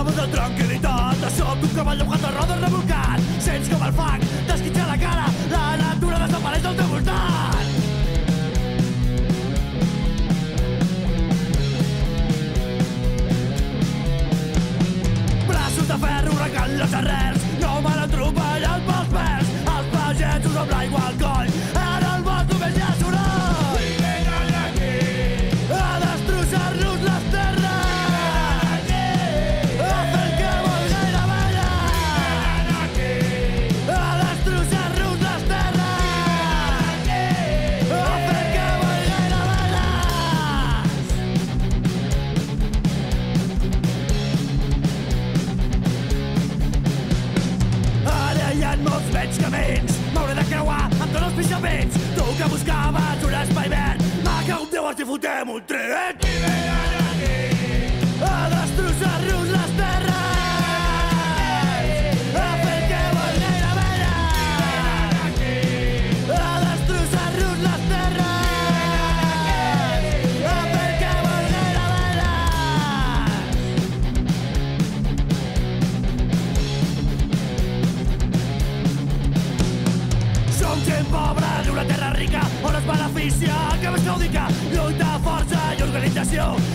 buscaves la tranquil·litat. De sobte un cavall amb quatre rodes revolcat sents com el fang t'esquitxa la cara. La natura desapareix al teu voltant. Braços de ferro regant les arrels. No m'han atropellat pels pèls. Els pagesos amb l'aigua al coll que buscaves un espai verd en Déu els hi fotem un tret i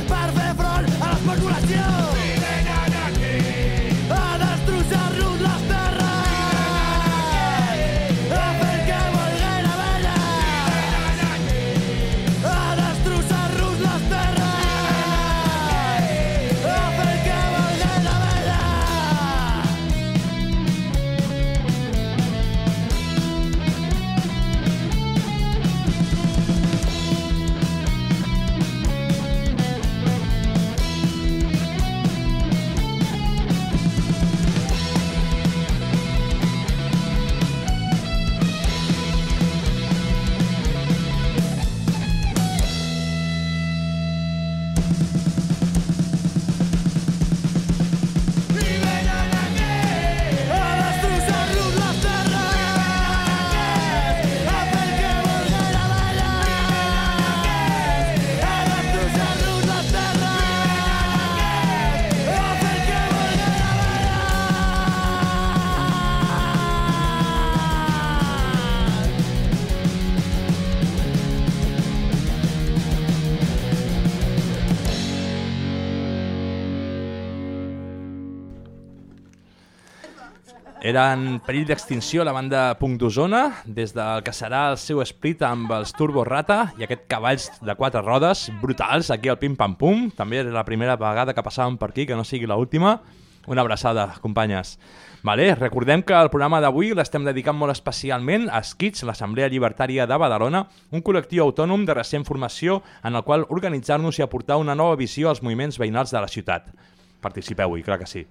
Era en perill d'extinció la banda Punt d'Osona, des del que serà el seu split amb els Turbo Rata i aquest cavalls de quatre rodes brutals aquí al Pim Pam Pum. També era la primera vegada que passàvem per aquí, que no sigui l'última. última. Una abraçada, companyes. Vale, recordem que el programa d'avui l'estem dedicant molt especialment a Skits, l'Assemblea Llibertària de Badalona, un col·lectiu autònom de recent formació en el qual organitzar-nos i aportar una nova visió als moviments veïnals de la ciutat. Participeu-hi, clar que sí.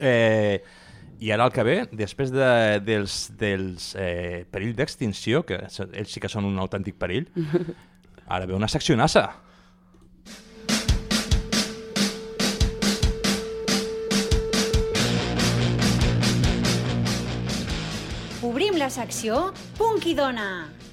Eh, I ara el que ve, després de, dels, dels eh, perill d'extinció, que ells sí que són un autèntic perill, ara ve una seccionassa. Obrim la secció Punky Dona.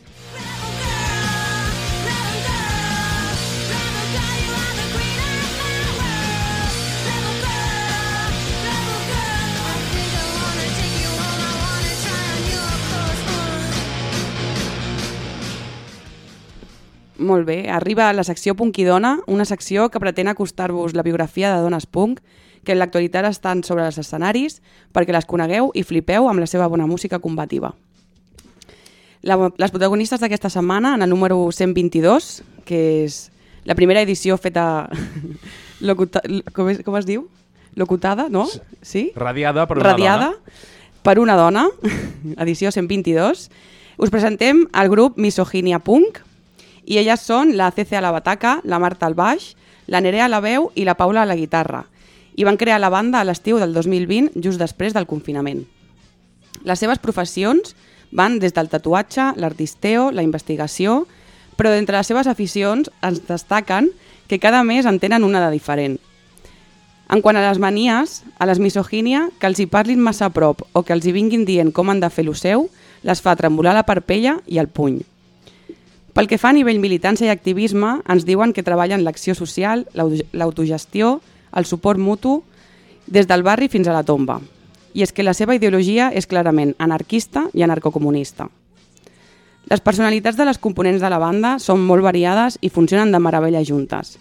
Molt bé, arriba la secció Punkidona, una secció que pretén acostar-vos la biografia de dones punk que en l'actualitat estan sobre els escenaris perquè les conegueu i flipeu amb la seva bona música combativa. La, les protagonistes d'aquesta setmana, en el número 122, que és la primera edició feta... locuta, com, és, com es diu? Locutada, no? Sí? Radiada per una Radiada dona. per una dona, edició 122. Us presentem el grup Misoginia Punk i elles són la CC a la bataca, la Marta al baix, la Nerea a la veu i la Paula a la guitarra. I van crear la banda a l'estiu del 2020, just després del confinament. Les seves professions van des del tatuatge, l'artisteo, la investigació, però d'entre les seves aficions ens destaquen que cada mes en tenen una de diferent. En quant a les manies, a les misogínia, que els hi parlin massa a prop o que els hi vinguin dient com han de fer lo seu, les fa tremolar la parpella i el puny. Pel que fa a nivell militància i activisme, ens diuen que treballen l'acció social, l'au- l'autogestió, el suport mutu, des del barri fins a la tomba. I és que la seva ideologia és clarament anarquista i anarcocomunista. Les personalitats de les components de la banda són molt variades i funcionen de meravella juntes.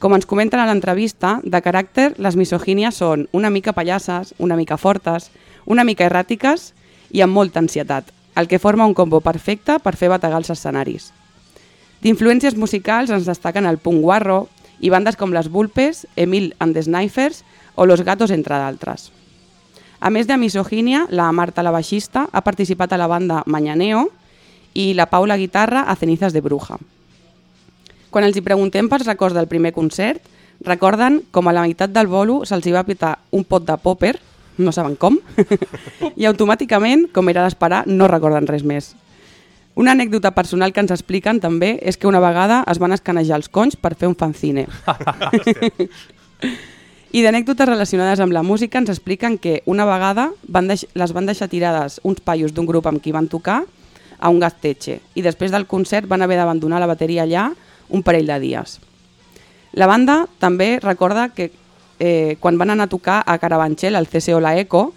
Com ens comenten a l'entrevista, de caràcter, les misogínies són una mica pallasses, una mica fortes, una mica erràtiques i amb molta ansietat, el que forma un combo perfecte per fer bategar els escenaris. D'influències musicals ens destaquen el punk guarro i bandes com les Vulpes, Emil and the Snipers o Los Gatos, entre d'altres. A més de misogínia, la Marta, la baixista, ha participat a la banda Mañaneo i la Paula Guitarra a Cenizas de Bruja. Quan els hi preguntem pels records del primer concert, recorden com a la meitat del bolo se'ls va pitar un pot de popper, no saben com, i automàticament, com era d'esperar, no recorden res més. Una anècdota personal que ens expliquen també és que una vegada es van escanejar els conys per fer un fanzine. I d'anècdotes relacionades amb la música ens expliquen que una vegada van deix les van deixar tirades uns paios d'un grup amb qui van tocar a un gasteche i després del concert van haver d'abandonar la bateria allà un parell de dies. La banda també recorda que eh, quan van anar a tocar a Carabanchel, al CSO La Eco,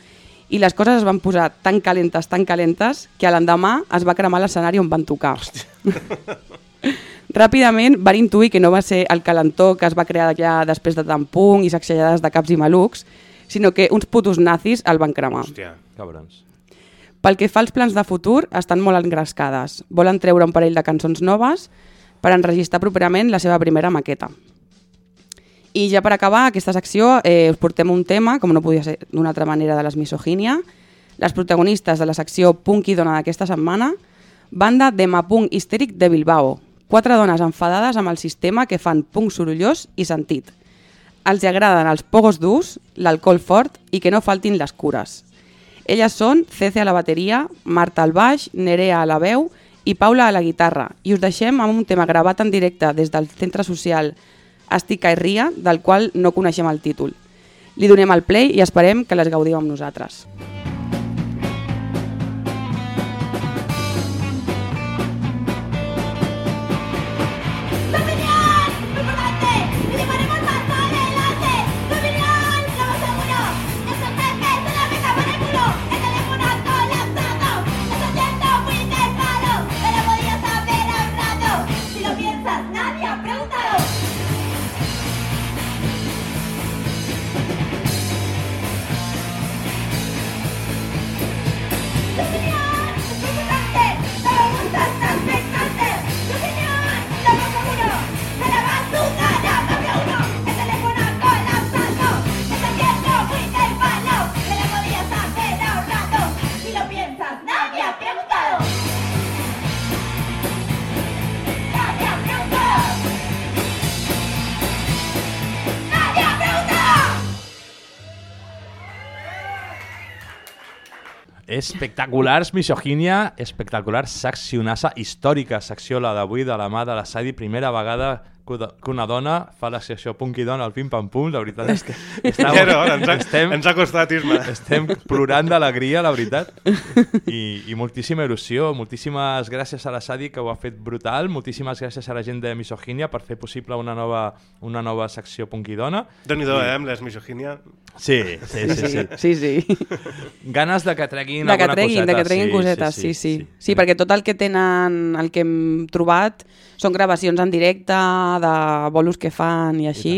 i les coses es van posar tan calentes, tan calentes, que a l'endemà es va cremar l'escenari on van tocar. Ràpidament van intuir que no va ser el calentó que es va crear allà després de tant punk i sacsejades de caps i malucs, sinó que uns putos nazis el van cremar. Hòstia. Cabrons. Pel que fa als plans de futur, estan molt engrescades. Volen treure un parell de cançons noves per enregistrar properament la seva primera maqueta. I ja per acabar aquesta secció eh, us portem un tema, com no podia ser d'una altra manera, de les misogínia. Les protagonistes de la secció Punk i Dona d'aquesta setmana, banda de Mapunk Histèric de Bilbao. Quatre dones enfadades amb el sistema que fan punk sorollós i sentit. Els agraden els pogos durs, l'alcohol fort i que no faltin les cures. Elles són Cece a la bateria, Marta al baix, Nerea a la veu i Paula a la guitarra. I us deixem amb un tema gravat en directe des del centre social Estica i Ria, del qual no coneixem el títol. Li donem el play i esperem que les gaudiu amb nosaltres. Espectaculars misoginia, espectacular seccionassa històrica secció la d'avui de la mà de la Sadi, primera vegada que una- dona fa la secció punk i dona al pim pam pum, la veritat és que Ja era hora, ens ha- ens ha costat, Isma. Estem plorant d'alegria, la veritat, I, i moltíssima il·lusió, moltíssimes gràcies a la Sadi que ho ha fet brutal, moltíssimes gràcies a la gent de Misoginia per fer possible una nova, una nova secció punk i dona. Déu-n'hi-do, I- eh, amb les misoginia. Sí, sí, sí. sí, Sí, sí. Ganes de que treguin De que alguna treguin, coseta. de que treguin cosetes, sí, sí. Sí, sí, perquè tot el que tenen, el que hem trobat, són gravacions en directe, de bolos que fan i així,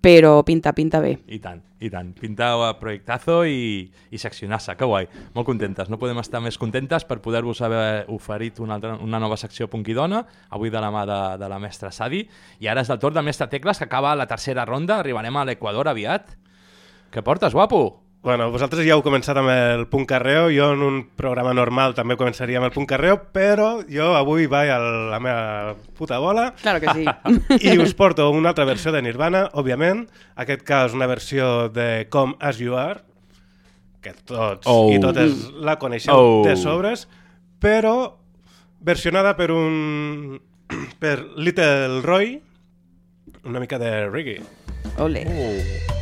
però pinta, pinta bé. I tant, i tant. Pinta projectazo i, i seccionassa, que guai. Molt contentes. No podem estar més contentes per poder-vos haver oferit una, altra, una nova secció Punk i Dona, avui de la mà de, de la mestra Sadi. I ara és el torn del mestre Tecles, que acaba la tercera ronda. Arribarem a l'Equador aviat. Què portes, guapo? Bueno, vosaltres ja heu començat amb el punt carreo, jo en un programa normal també començaria amb el punt carreo, però jo avui vaig a la meva puta bola Claro que sí. i us porto una altra versió de Nirvana, òbviament, en aquest cas una versió de Come As You Are, que tots Oh. i totes la coneixeu Oh. de sobres, però versionada per un... per Little Roy, una mica de reggae. Ole. Oh.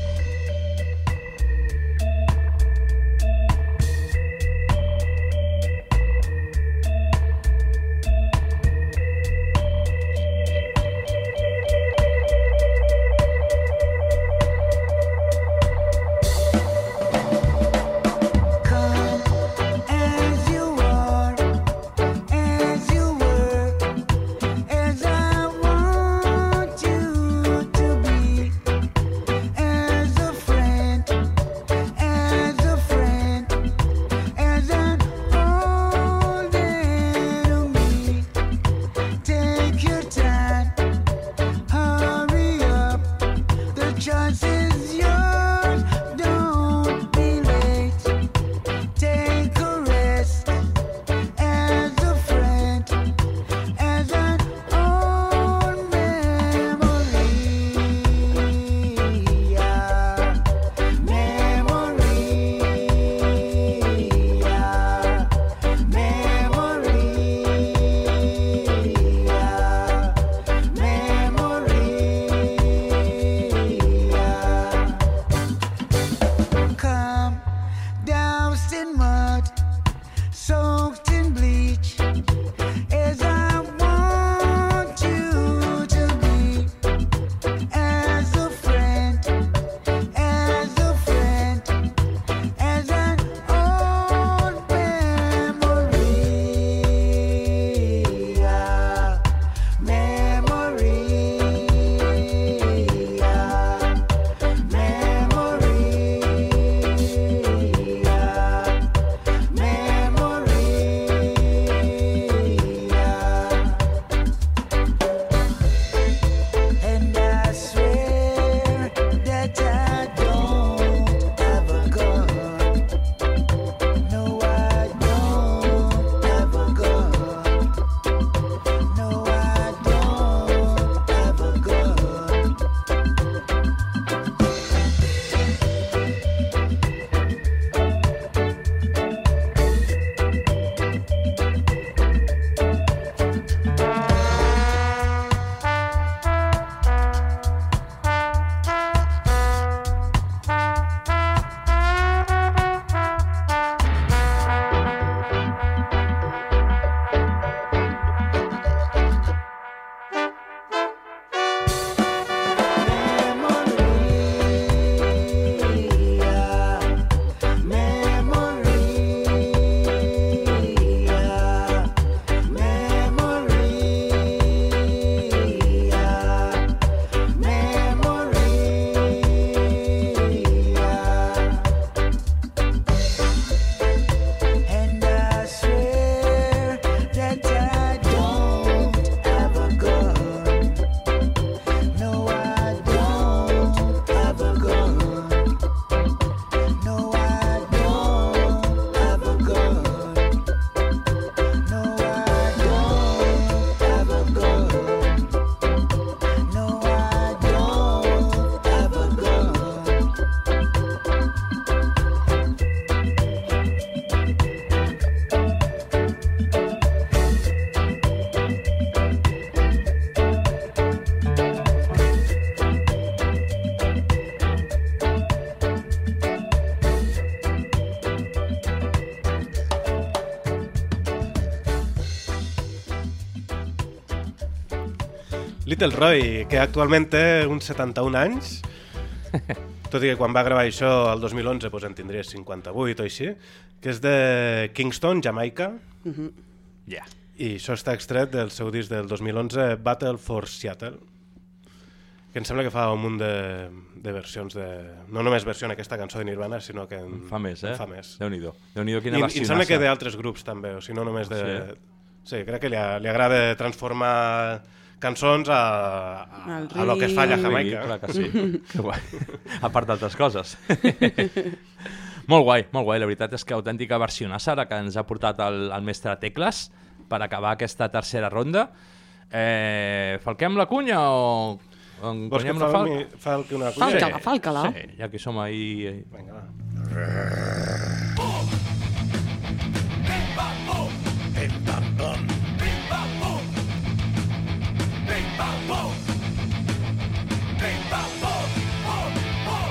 Little Roy, que actualment té uns 71 anys, tot i que quan va gravar això el 2011 doncs en tindria 58 o així, que és de Kingston, Jamaica, Mhm. Yeah. i això està extret del seu disc del 2011, Battle for Seattle, que em sembla que fa un munt de, de versions de... No només versió en aquesta cançó de Nirvana, sinó que en, Fa més, eh? en fa més. Déu-n'hi-do. Quina I, I em sembla que d'altres grups també, o sigui, no només de... Sí. Sí, crec que li, li agrada transformar cançons a, a, a lo que es fa allà a Sí, Jamaica. clar que sí. que guai. A part d'altres coses. molt guai, molt guai. La veritat és que autèntica versionassa la que ens ha portat el, el mestre Tecles per acabar aquesta tercera ronda. Eh, falquem la cunya o... o Vols que falqui, falqui una cunya? Falca-la, falca-la. Sí, ja que som ahí... Vinga, va.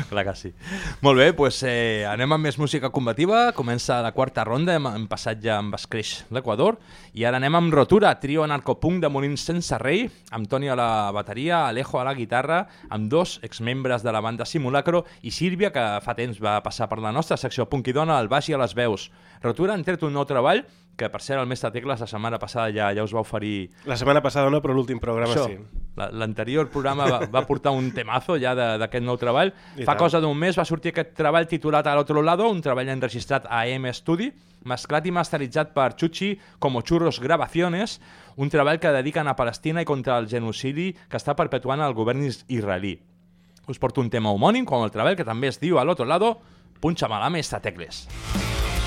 Clar que sí. Molt bé, doncs eh, anem amb més música combativa. Comença la quarta ronda, hem, hem passat ja amb Escreix l'Equador, i ara anem amb Rotura, trio anarcopunk de Molins sense rei, amb Toni a la bateria, Alejo a la guitarra, amb dos exmembres de la banda Simulacro, i Sílvia, que fa temps va passar per la nostra secció Punk i Dona, al baix i a les veus. Rotura han tret un nou treball, que per cert el mestre Tecles la setmana passada ja, ja us va oferir La setmana passada no, però l'últim programa això, sí. la- l'anterior programa va, va portar un temazo ja d'aquest nou treball. I Fa tant. cosa d'un mes va sortir aquest treball titulat Al otro lado, un treball enregistrat a AM Studio, mesclat i masteritzat per Chuchi como Churros Grabaciones, un treball que dediquen a Palestina i contra el genocidi que està perpetuant el govern is- israelí. Us porto un tema homònim com el treball que també es diu Al otro lado, punxa la mestra Tecles. Ideas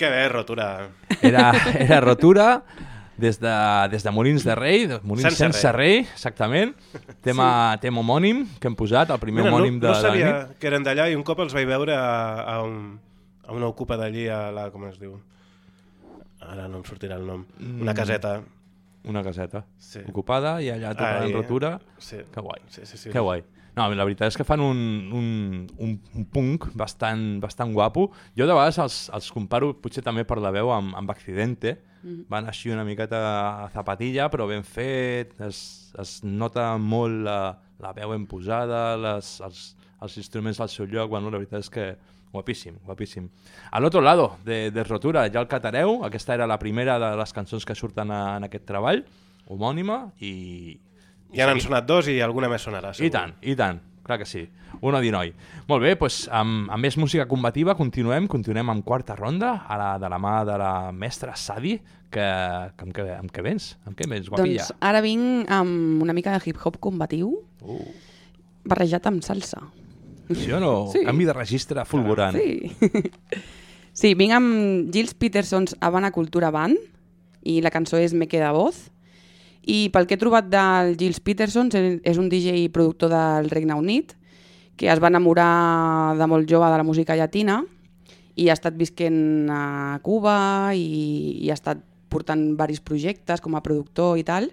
Que bé, rotura. Era, era Rotura, des de, des de Molins de Rei, de Molins Sense sense, rei. rei, exactament. Tema, sí. tema homònim que hem posat, el primer Mira, homònim no, de, no de la sabia nit. que eren d'allà i un cop els vaig veure a, a, un, a una ocupa d'allí, a la... com es diu? Ara no em sortirà el nom. Una Mm. caseta. Una caseta Sí. ocupada i allà tocant Ahí, Rotura. sí. Que guai. Sí, sí, sí. Que guai. No, la veritat és que fan un, un, un, un punk bastant, bastant guapo. Jo de vegades els, els comparo potser també per la veu amb, amb Accidente. Mhm. Van així una miqueta a zapatilla, però ben fet, es, es nota molt la, la veu ben posada, les, els, els instruments al seu lloc, bueno, la veritat és que guapíssim, guapíssim. A l'altre lado, de, de Rotura, ja el Catareu, aquesta era la primera de les cançons que surten a, en aquest treball, homònima, i Ja n'han sonat dos i alguna més sonarà, segur. I tant, i tant, clar que sí. Una dinoi. Molt bé, doncs amb, amb més música combativa continuem, continuem amb quarta ronda, a la, de la mà de la mestra Sadi, que, que amb, què, amb què vens? Amb què vens, guapilla? Doncs ara vinc amb una mica de hip-hop combatiu, Uh. barrejat amb salsa. Sí o no? Sí. Canvi de registre fulgurant. Sí. sí, vinc amb Gilles Petersons Habana Cultura Band i la cançó és Me queda voz. I pel que he trobat del Gilles Petersons, és un DJ productor del Regne Unit que es va enamorar de molt jove de la música llatina i ha estat visquent a Cuba i, i ha estat portant varis projectes com a productor i tal.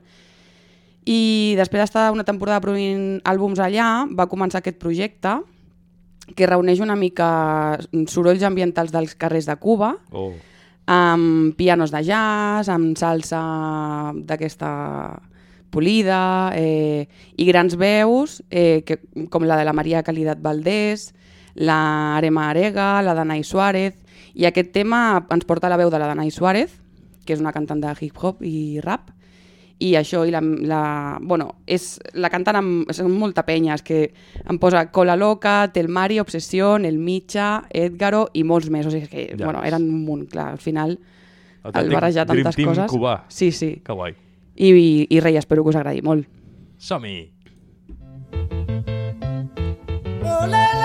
I després d'estar una temporada produint àlbums allà, va començar aquest projecte que reuneix una mica sorolls ambientals dels carrers de Cuba, Oh. Amb pianos de jazz, amb salsa d'aquesta polida eh, i grans veus eh, que, com la de la Maria Calidat Valdés, la Arema Arega, la Danai Suárez i aquest tema ens porta la veu de la Danai Suárez, que és una cantant de hip-hop i rap, i això, i la, la, bueno, és la cantant amb, és amb molta penya, és que em posa Cola Loca, Telmari, Obsessió, El Mitja, Edgaro i molts més, o sigui que, Ja bueno, eren un munt, clar, al final el barrejar Dream tantes Team coses... cubà. Sí, sí. Que guai. I, i, i rei, espero que us agradi molt. Som-hi! Oh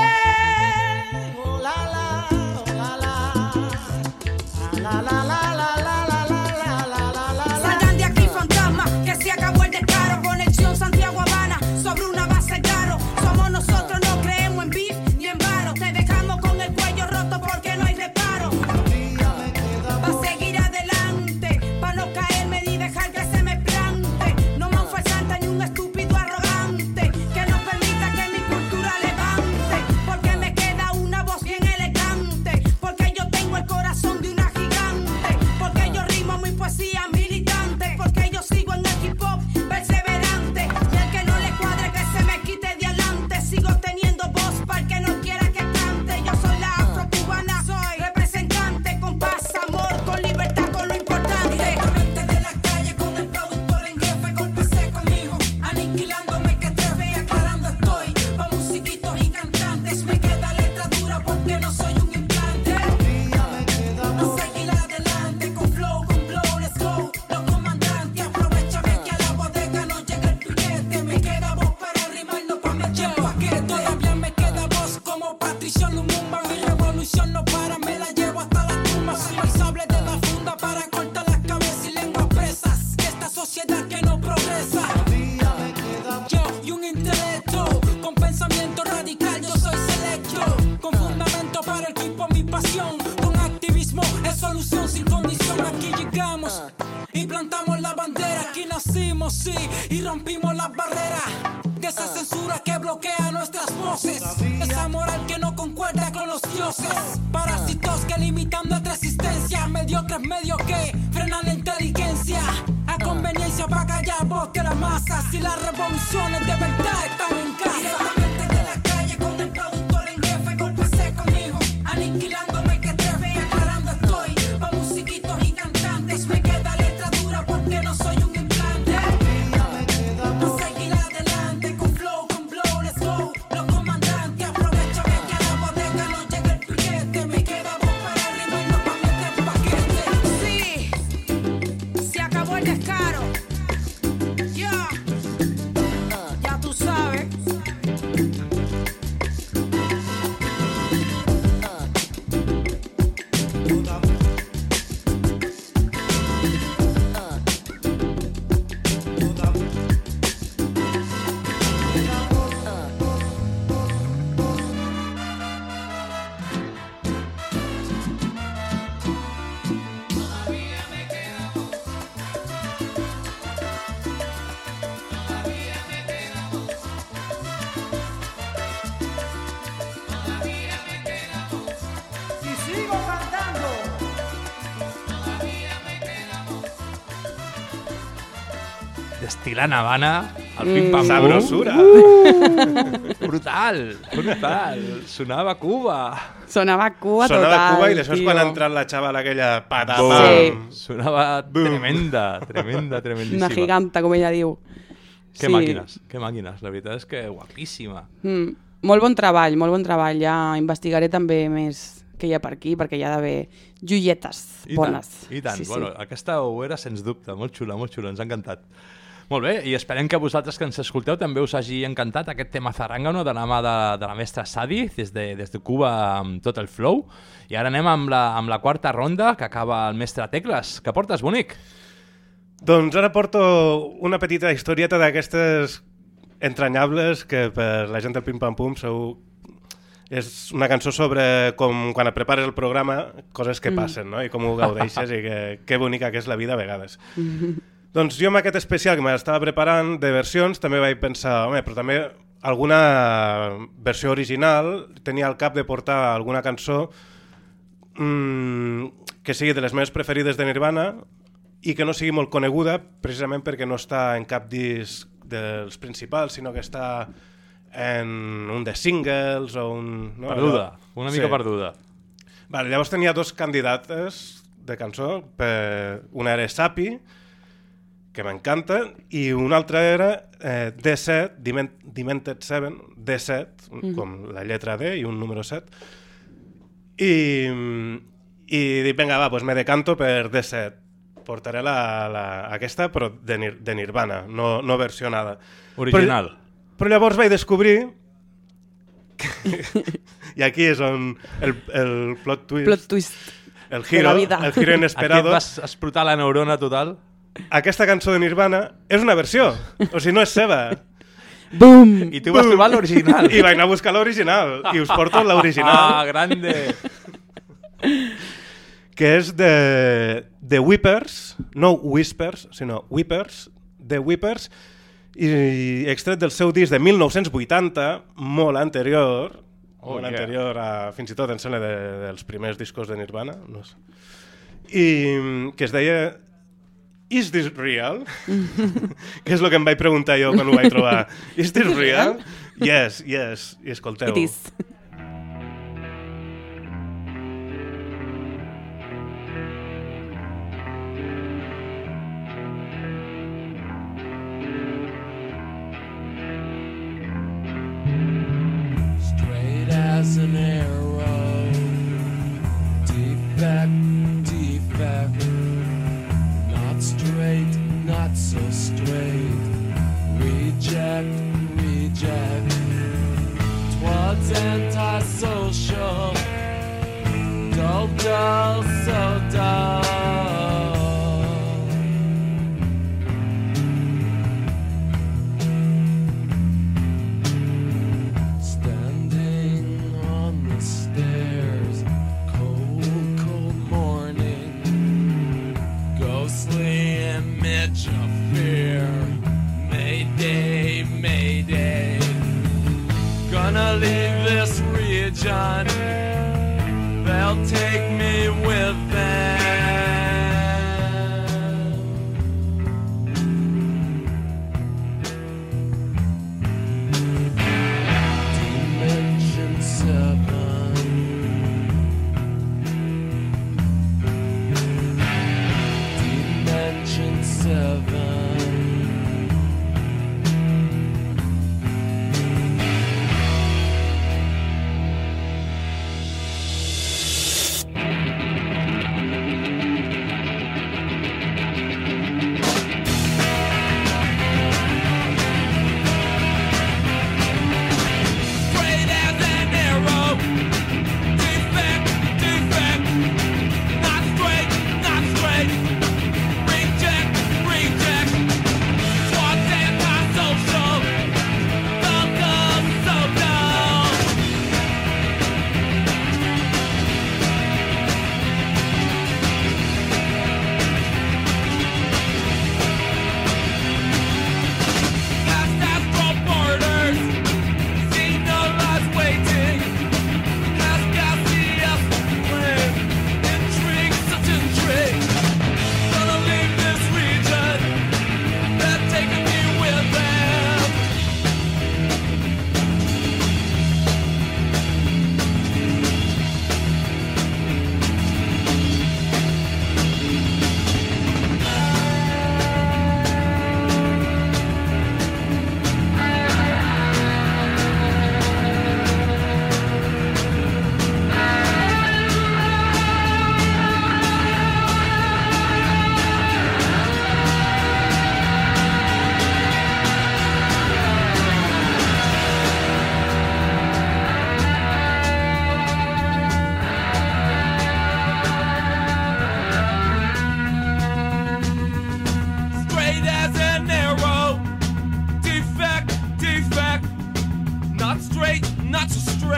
Destil·lant Habana, el Mm. pim-pam-pum. Sabrosura. Brutal, brutal. Sonava Cuba. Sonava Cuba Sonava total, Cuba i després quan ha entrat la xaval aquella pata Bum. pam. Sonava tremenda, tremenda, tremendíssima. Una giganta, com ella diu. Que Sí. màquines, que màquines. La veritat és que guapíssima. Mm, molt bon treball, molt bon treball. Ja investigaré també més que hi ha per aquí, perquè hi ha d'haver joietes I bones. Tant, I tant. Sí, sí. Bueno, aquesta ho era sens dubte, molt xula, molt xula, ens ha encantat. Molt bé, i esperem que vosaltres que ens escolteu també us hagi encantat aquest tema zarangano de la mà de, de la mestra Sadi, des de, des de Cuba amb tot el flow. I ara anem amb la, amb la quarta ronda, que acaba el mestre Tecles. Que portes, bonic? Doncs ara porto una petita historieta d'aquestes entranyables que per la gent del Pim Pam Pum segur és una cançó sobre com quan et prepares el programa, coses que Mm. passen, no? I com ho gaudeixes i que, que bonica que és la vida a vegades. Doncs jo amb aquest especial que m'estava preparant de versions també vaig pensar, home, però també alguna versió original tenia al cap de portar alguna cançó mm, que sigui de les meves preferides de Nirvana i que no sigui molt coneguda precisament perquè no està en cap disc dels principals, sinó que està en un de singles o un... No? Perduda, Allò- una mica perduda. Vale, llavors tenia dos candidates de cançó. Per... Una era Sapi, que m'encanta, i una altra era eh, D7, Dement Demented 7, D7, Mhm. com la lletra D i un número 7. I, i dic, vinga, va, doncs me decanto per D7. Portaré la, la, aquesta, però de, Nir de Nirvana, no, no versionada. Original. Però, però llavors vaig descobrir i aquí és on el, el plot twist, Plot twist el de giro, la vida. el giro inesperado. Aquí et vas explotar la neurona total. Aquesta cançó de Nirvana és una versió, o sigui, no és seva. Boom! I tu vas trobar l'original. I vaig anar a buscar l'original, i us porto l'original. Ah, grande! que és de, de Whippers, no Whispers, sinó Whippers, de Whippers, i extret del seu disc de 1980, molt anterior, Oh, molt yeah. anterior a, fins i tot, em sembla, de, dels primers discos de Nirvana, no sé. I que es deia Is this real? que és el que em vaig preguntar jo quan ho vaig trobar. Is this real? Yes, yes. I escolteu. It is.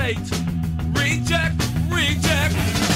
Reject, reject.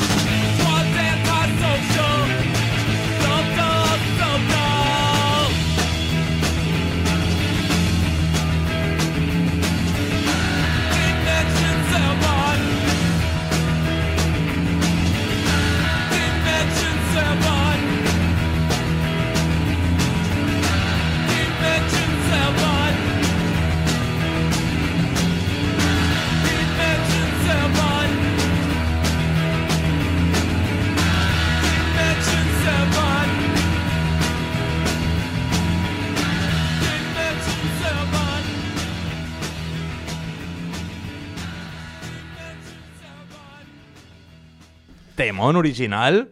Temón original.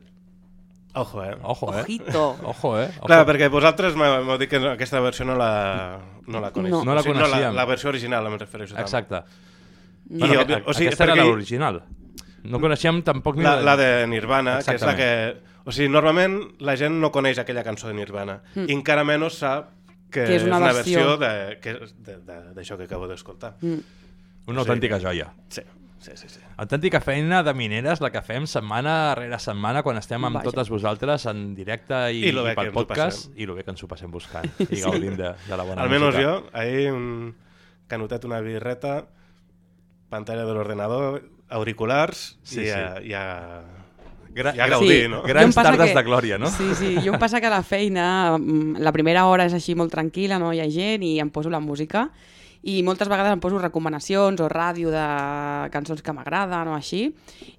Ojo, eh? Ojo, eh? Ojito. Ojo, eh? Ojo. Clar, perquè vosaltres m'heu dit que no- aquesta versió no la, no la coneixeu. No la O sigui, coneixíem. la, la versió original, em refereixo. també. Exacte. I, Bueno, obvi- a- o sigui, aquesta era perquè- l'original. No coneixíem tampoc ni La, la de Nirvana, que és la Exactament. que... O sigui, normalment la gent no coneix aquella cançó de Nirvana. Mm. I encara menys sap que, Que és una versió. de- que és de- de- d'això que acabo d'escoltar. Mm. Una autèntica joia. Sí, sí, sí. sí. Autèntica feina de mineres la que fem setmana rere setmana quan estem amb Vaja. totes vosaltres en directe i, I lo i per podcast i el bé que ens ho passem buscant i gaudim de, de la bona Almenys música. jo, ahir un canutet, una birreta, pantalla de l'ordenador, auriculars Sí, i, sí. a, i a, Gra- i a gaudir, no? Grans tardes que- de glòria, no? Sí, sí, jo em passa que a la feina mm, la primera hora és així molt tranquil·la, no hi ha gent i em poso la música i moltes vegades em poso recomanacions o ràdio de cançons que m'agraden o així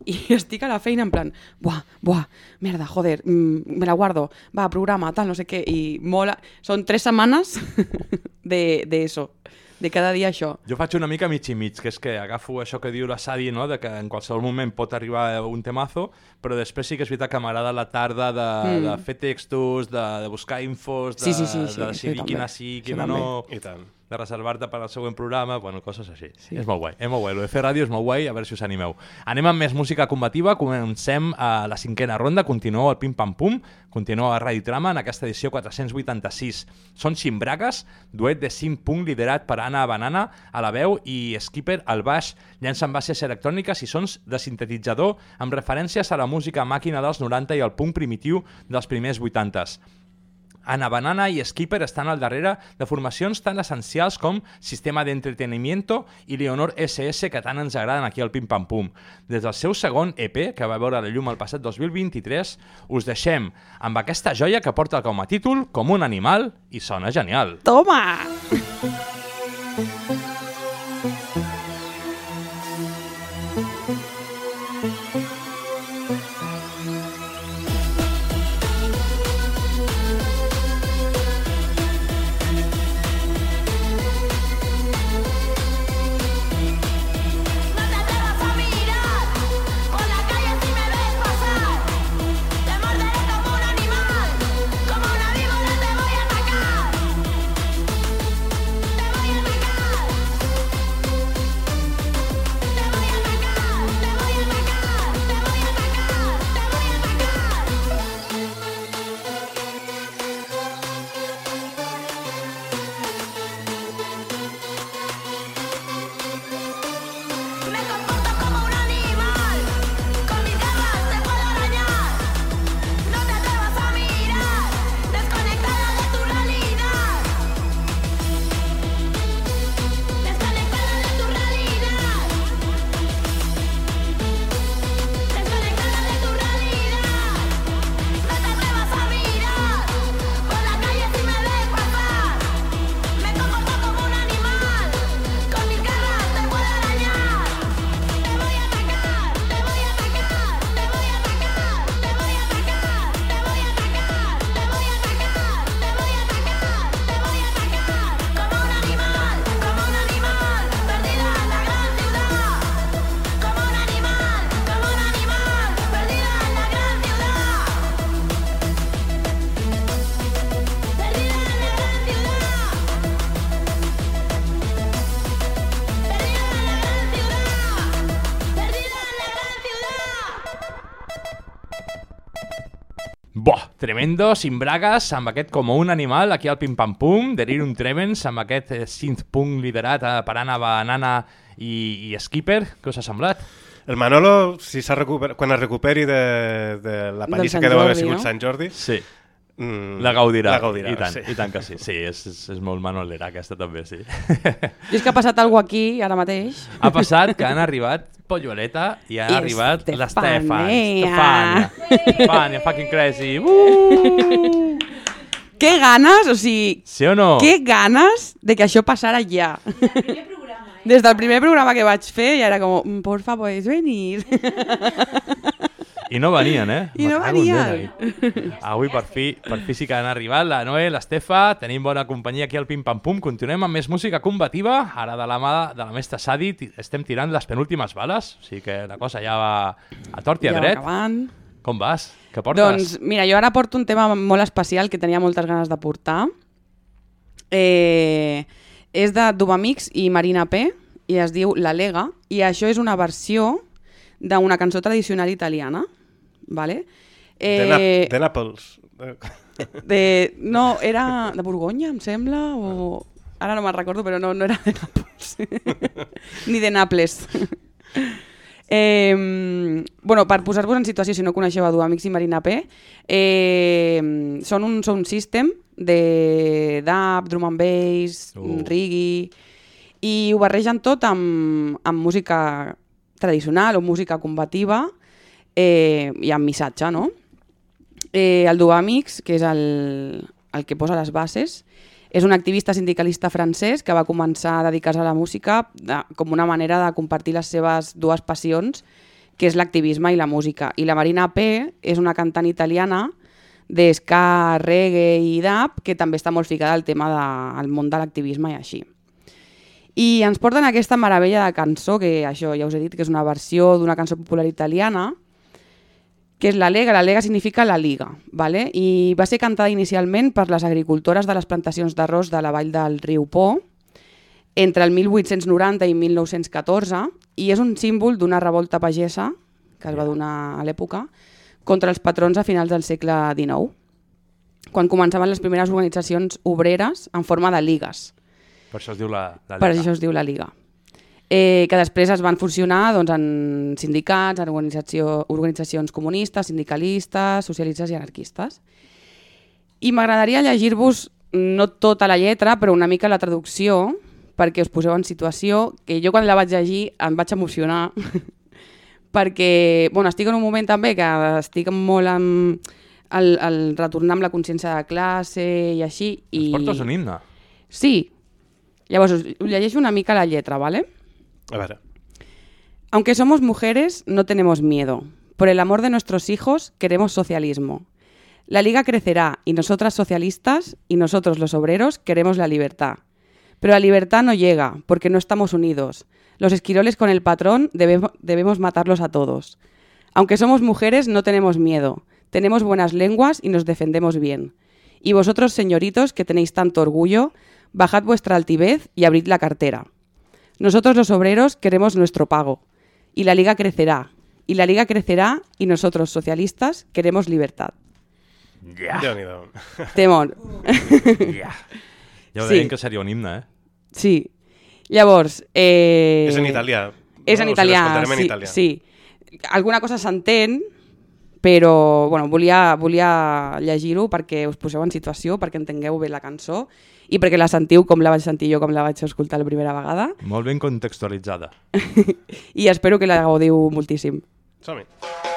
i estic a la feina en plan buah, buah, merda, joder, mm, me la guardo, va, programa, tal, no sé què i mola, són tres setmanes de, de eso, de cada dia això. Jo faig una mica mig i mig, que és que agafo això que diu la Sadi, no? de que en qualsevol moment pot arribar un temazo, però després sí que és veritat que m'agrada la tarda de, Mm. de fer textos, de, de buscar infos, de, Sí, sí, sí, sí, de decidir sí, quina sí, quina no, I tant. De reservar-te per al següent programa, bueno, coses així. Sí. És molt guai, és molt guai. Lo de fer ràdio és molt guai, a veure si us animeu. Anem amb més música combativa, comencem a la cinquena ronda, continueu al Pim Pam Pum, continueu a Ràdio Trama en aquesta edició 486. Són Ximbraques, duet de 5 punt liderat per Anna Banana a la veu i Skipper al baix, llancen bases electròniques i sons de sintetitzador amb referències a la música màquina dels 90 i al punt primitiu dels primers 80s. Ana Banana i Skipper estan al darrere de formacions tan essencials com Sistema d'Entretenimiento i Leonor SS, que tant ens agraden aquí al Pim Pam Pum. Des del seu segon EP, que va veure la llum el passat 2023, us deixem amb aquesta joia que porta com a títol Com un animal i sona genial. Toma! vas Tremendo, sin bragues, amb aquest com un animal, aquí al Pim Pam Pum, Delirium Tremens, amb aquest eh, synth punk liderat eh, per Anna Banana i, i Skipper. Què us ha semblat? El Manolo, si s'ha recuper... quan es recuperi de, de la pallissa que deu haver Jordi, sigut no? Sant Jordi... Sí. Mm, La gaudirà. La gaudirà, I tant, sí. i tant que sí. Sí, és, és, és molt manolera aquesta també, sí. I és que ha passat alguna aquí, ara mateix. Ha passat que han arribat Pollueleta i ha I arribat l'Estefan. Estefania. Estefania. Fucking crazy. Uh! Que ganes, o sigui... Sí o no? Que ganes de que això passara ja. Des del primer programa que vaig fer ja era com, "Mm, porfa, podeu venir. I no venien, eh? I no venien. Avui per fi, per fi sí que han arribat la Noé, l'Estefa, tenim bona companyia aquí al Pim Pam Pum, continuem amb més música combativa, ara de la mà de la mestra Sadi estem tirant les penúltimes bales, o sigui que la cosa ja va a tort i a Ja dret. acabant. Com vas? Què portes? Doncs mira, jo ara porto un tema molt especial que tenia moltes ganes de portar. Eh, és de Dubamix i Marina P i es diu La Lega i això és una versió d'una cançó tradicional italiana. Vale? De, Eh, de Nàpols. de, no, era de Borgonya, em sembla, o... Ara no me'n recordo, però no, no era de Nàpols. Ni de Naples. Eh, bueno, per posar-vos en situació, si no coneixeu a Duamix i Marina P, eh, són un sound system de dub, drum and bass, Uh. reggae, i ho barregen tot amb, amb música tradicional o música combativa eh, i amb missatge, no? Eh, el Duamix, que és el, el que posa les bases, és un activista sindicalista francès que va començar a dedicar-se a la música de, com una manera de compartir les seves dues passions, que és l'activisme i la música. I la Marina P és una cantant italiana d'esca, reggae i dub, que també està molt ficada al tema del de, món de l'activisme i així. I ens porten aquesta meravella de cançó, que això ja us he dit que és una versió d'una cançó popular italiana, que és la Lega. La Lega significa la Liga, ¿vale? i va ser cantada inicialment per les agricultores de les plantacions d'arròs de la vall del riu Po entre el 1890 i 1914 i és un símbol d'una revolta pagesa que es va donar a l'època contra els patrons a finals del segle XIX, quan començaven les primeres organitzacions obreres en forma de ligues. Per això es diu la, la Per Liga. això es diu la Liga. Eh, que després es van funcionar doncs, en sindicats, en organització, organitzacions comunistes, sindicalistes, socialistes i anarquistes. I m'agradaria llegir-vos no tota la lletra, però una mica la traducció, perquè us poseu en situació, que jo quan la vaig llegir em vaig emocionar, perquè bueno, estic en un moment també que estic molt amb el, el retornar amb la consciència de classe i així. I... Portes un himne. Sí. Llavors, us llegeixo una mica la lletra, ¿vale? Aunque somos mujeres, no tenemos miedo. Por el amor de nuestros hijos, queremos socialismo. La liga crecerá y nosotras socialistas y nosotros los obreros queremos la libertad. Pero la libertad no llega porque no estamos unidos. Los esquiroles con el patrón debemos, debemos matarlos a todos. Aunque somos mujeres, no tenemos miedo. Tenemos buenas lenguas y nos defendemos bien. Y vosotros, señoritos, que tenéis tanto orgullo, bajad vuestra altivez y abrid la cartera. Nosotros los obreros queremos nuestro pago. Y la liga crecerá. Y la liga crecerá y nosotros, socialistas, queremos libertad. Ja. Déu-n'hi-do. Temor. Ja. Ja ho Sí. que seria un himne, eh? Sí. Llavors... Eh... És en italià. És no? en O sigui, italià, l'escoltarem en sí, italià. sí. Alguna cosa s'entén, però bueno, volia, volia llegir-ho perquè us poseu en situació, perquè entengueu bé la cançó i perquè la sentiu com la vaig sentir jo, com la vaig escoltar la primera vegada. Molt ben contextualitzada. I espero que la gaudiu moltíssim. Som-hi.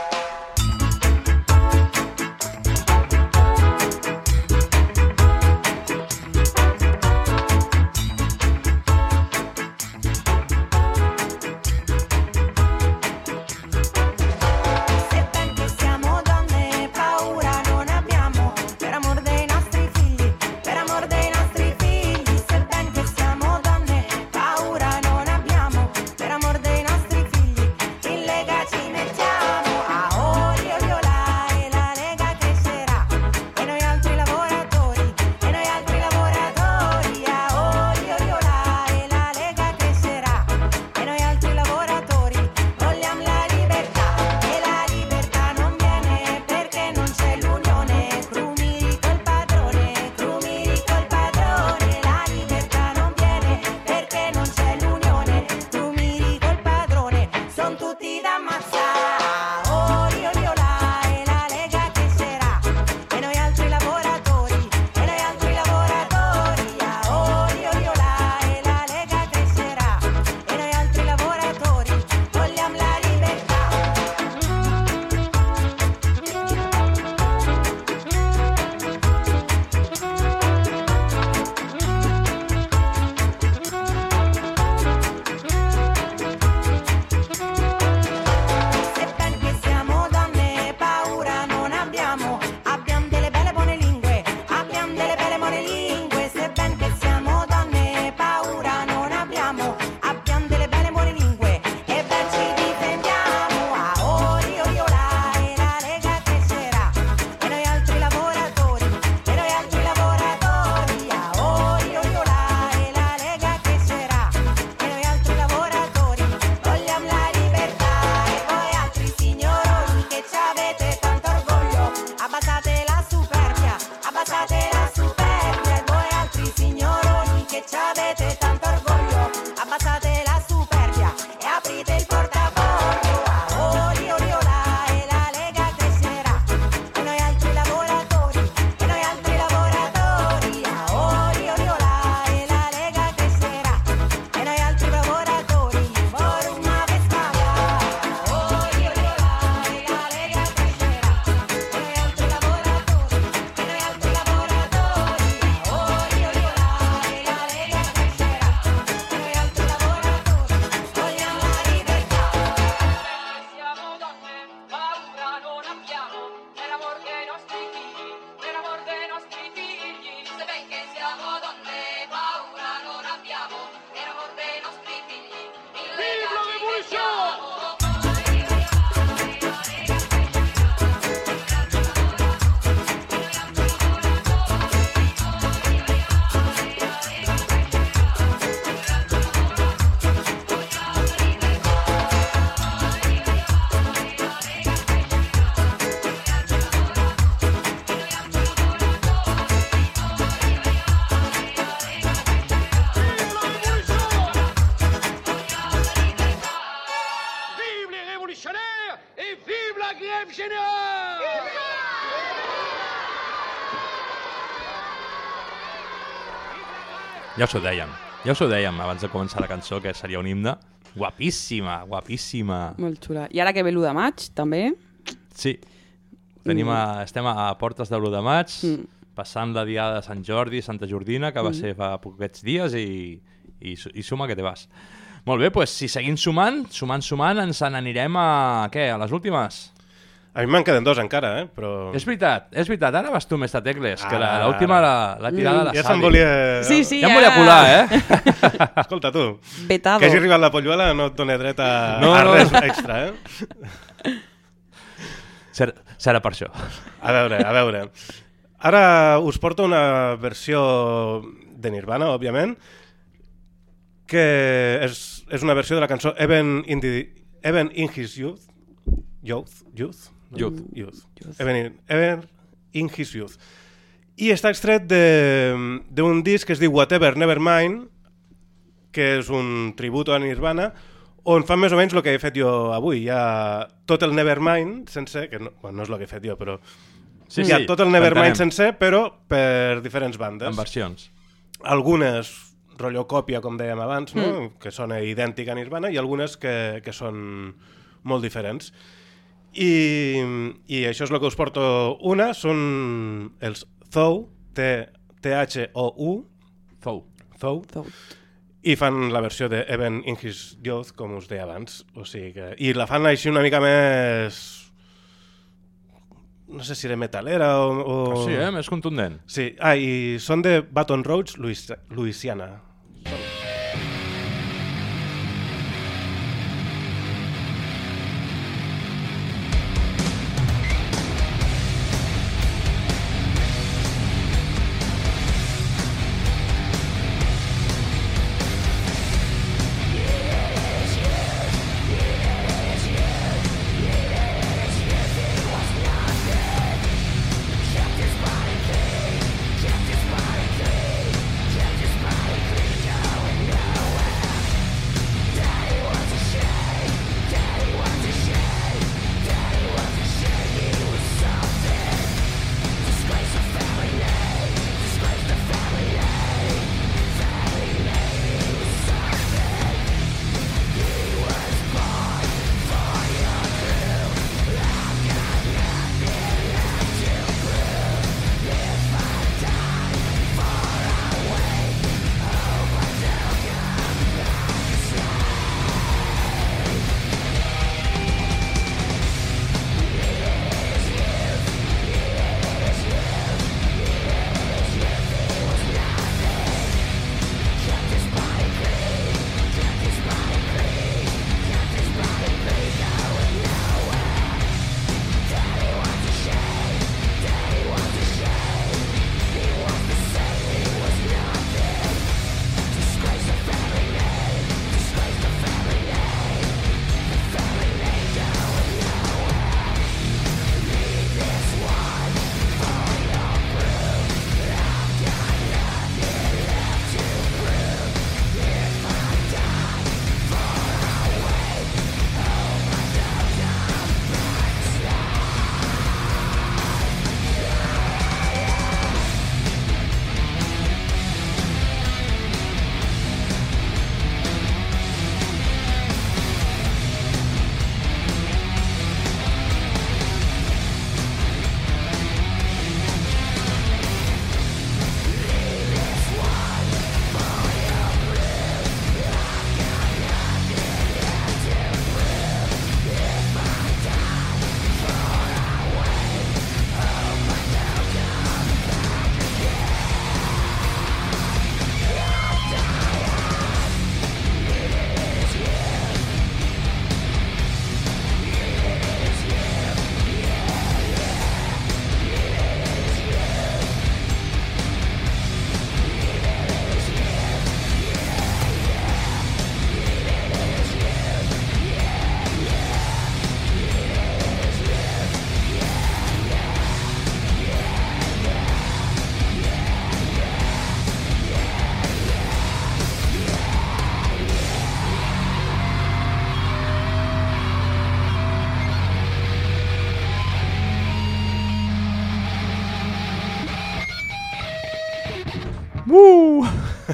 Ja us ho dèiem, ja us ho dèiem abans de començar la cançó, que seria un himne. Guapíssima, guapíssima. Molt xula. I ara que ve l'1 de maig, també? Sí. Tenim a. Mm. Estem a portes de l'1 de maig, mm. passant la diada de Sant Jordi, Santa Jordina, que va mm. ser fa poquets dies, i, i, i suma que te vas. Molt bé, doncs si seguim sumant, sumant, sumant, ens n'anirem a, què, a les últimes? A mi me'n queden dos encara, eh? Però... És veritat, és veritat. Ara vas tu més de tecles, que Ara, la- l'última ara. la- l'ha tirada la Ja se'n volia... Sí, sí, ja em ja. volia colar, eh? Escolta, tu. Vetado. Que hagi arribat la polluela no et dona dret a, No, a no. res extra, eh? Serà, serà per això. A veure, a veure. Ara us porto una versió de Nirvana, òbviament, que és, és una versió de la cançó Even in, the, Even in his youth. Youth? Youth? No? Youth. youth. Even, in, Even in his youth. I està extret de- d'un disc que es diu Whatever Nevermind, que és un tributo a Nirvana, on fan més o menys el que he fet jo avui. Hi ha tot el Nevermind sense, que no, bueno, no és el que he fet jo, però Sí, hi ha sí, tot el Nevermind sencer, però per diferents bandes. En versions. Algunes rotllo còpia, com dèiem abans, no? Mm. que sona idèntic a Nirvana, i algunes que, que són molt diferents. I, I això és el que us porto una, són els Thou, T-H-O-U, Thou. Thou, i fan la versió de Even in His Youth, com us deia abans. O sigui que... I la fan així una mica més... No sé si era metalera o... o... Sí, eh? Més contundent. Sí, ah, i són de Baton Rouge, Louis... Louisiana.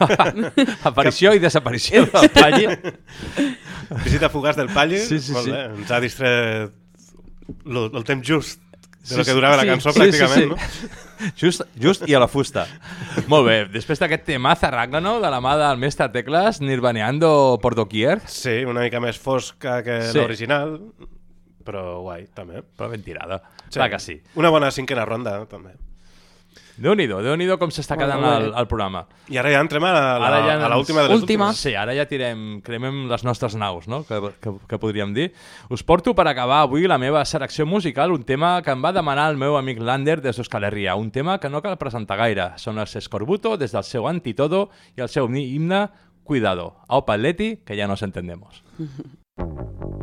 Aparició i desaparició del Palli. Visita fugaç del Palli. Sí, sí, Molt sí. bé. Ens ha distret lo- el temps just de Sí, lo que durava sí, la cançó, sí, pràcticament, sí, sí. Just, just i a la fusta. Molt bé, després d'aquest tema zarrangano de la mà del mestre Tecles, nirvaneando por doquier. Sí, una mica més fosca que Sí. l'original, però guai, també. Però ben tirada. Clar que sí. Una bona cinquena ronda, també. Déu-n'hi-do, déu nhi déu com s'està quedant el, el programa. I ara ja entrem a l'última de les Última. últimes. Sí, ara ja tirem, cremem les nostres naus, no? que, que, que podríem dir. Us porto per acabar avui la meva selecció musical, un tema que em va demanar el meu amic Lander des d'Euskal Herria, un tema que no cal presentar gaire. Són els Escorbuto des del seu Antitodo i el seu himne Cuidado. Aupa Atleti, que ya nos entendemos.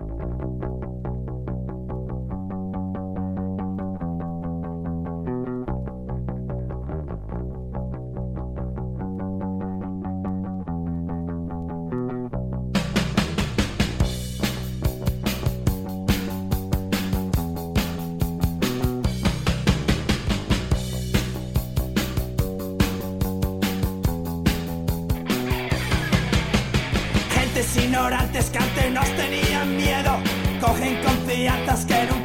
ignorantes que antes nos tenían miedo, cogen confianzas que nunca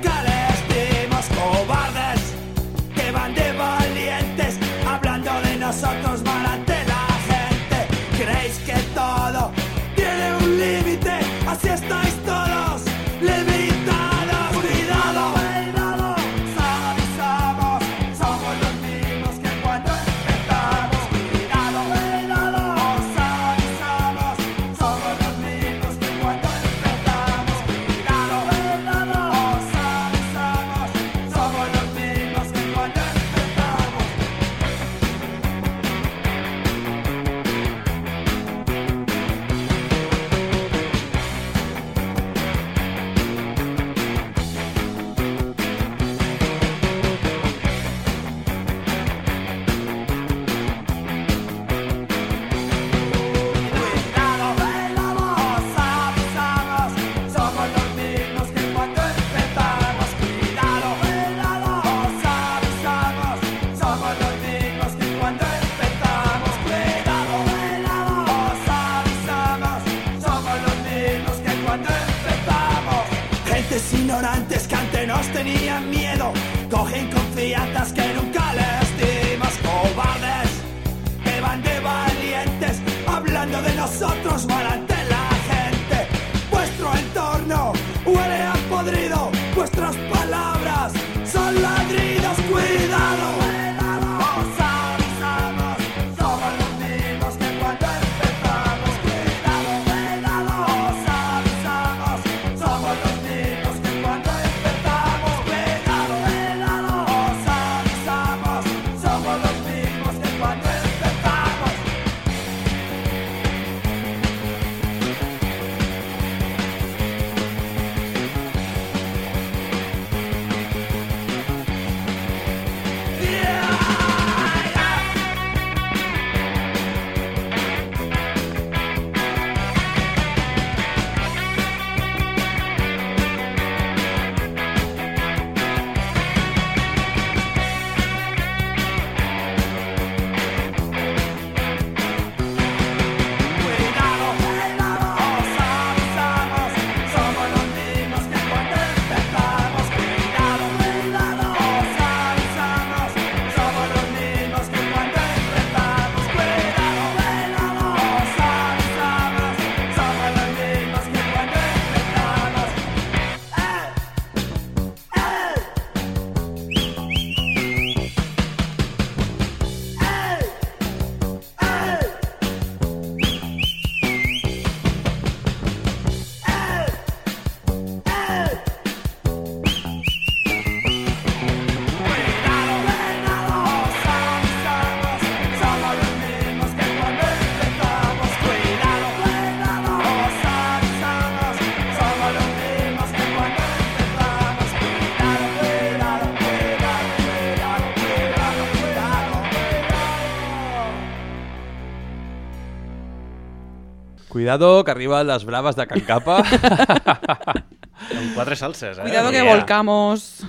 Cuidado, que arriben les braves de Can Capa. Amb quatre salses, eh? Cuidado que volcamos.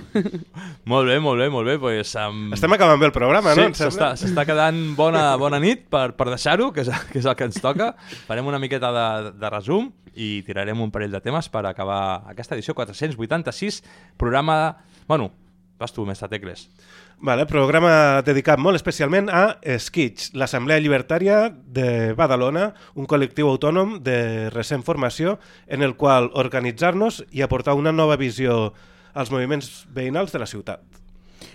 Molt bé, molt bé, molt bé. Pues, um... Estem acabant bé el programa, sí, no? S'està s'està quedant bona, bona nit per, per deixar-ho, que, és, que és el que ens toca. Farem una miqueta de, de resum i tirarem un parell de temes per acabar aquesta edició 486, programa... Bueno, vas tu, mestre Tecles. Vale, programa dedicat molt especialment a Skitch, l'Assemblea Llibertària de Badalona, un col·lectiu autònom de recent formació en el qual organitzar-nos i aportar una nova visió als moviments veïnals de la ciutat.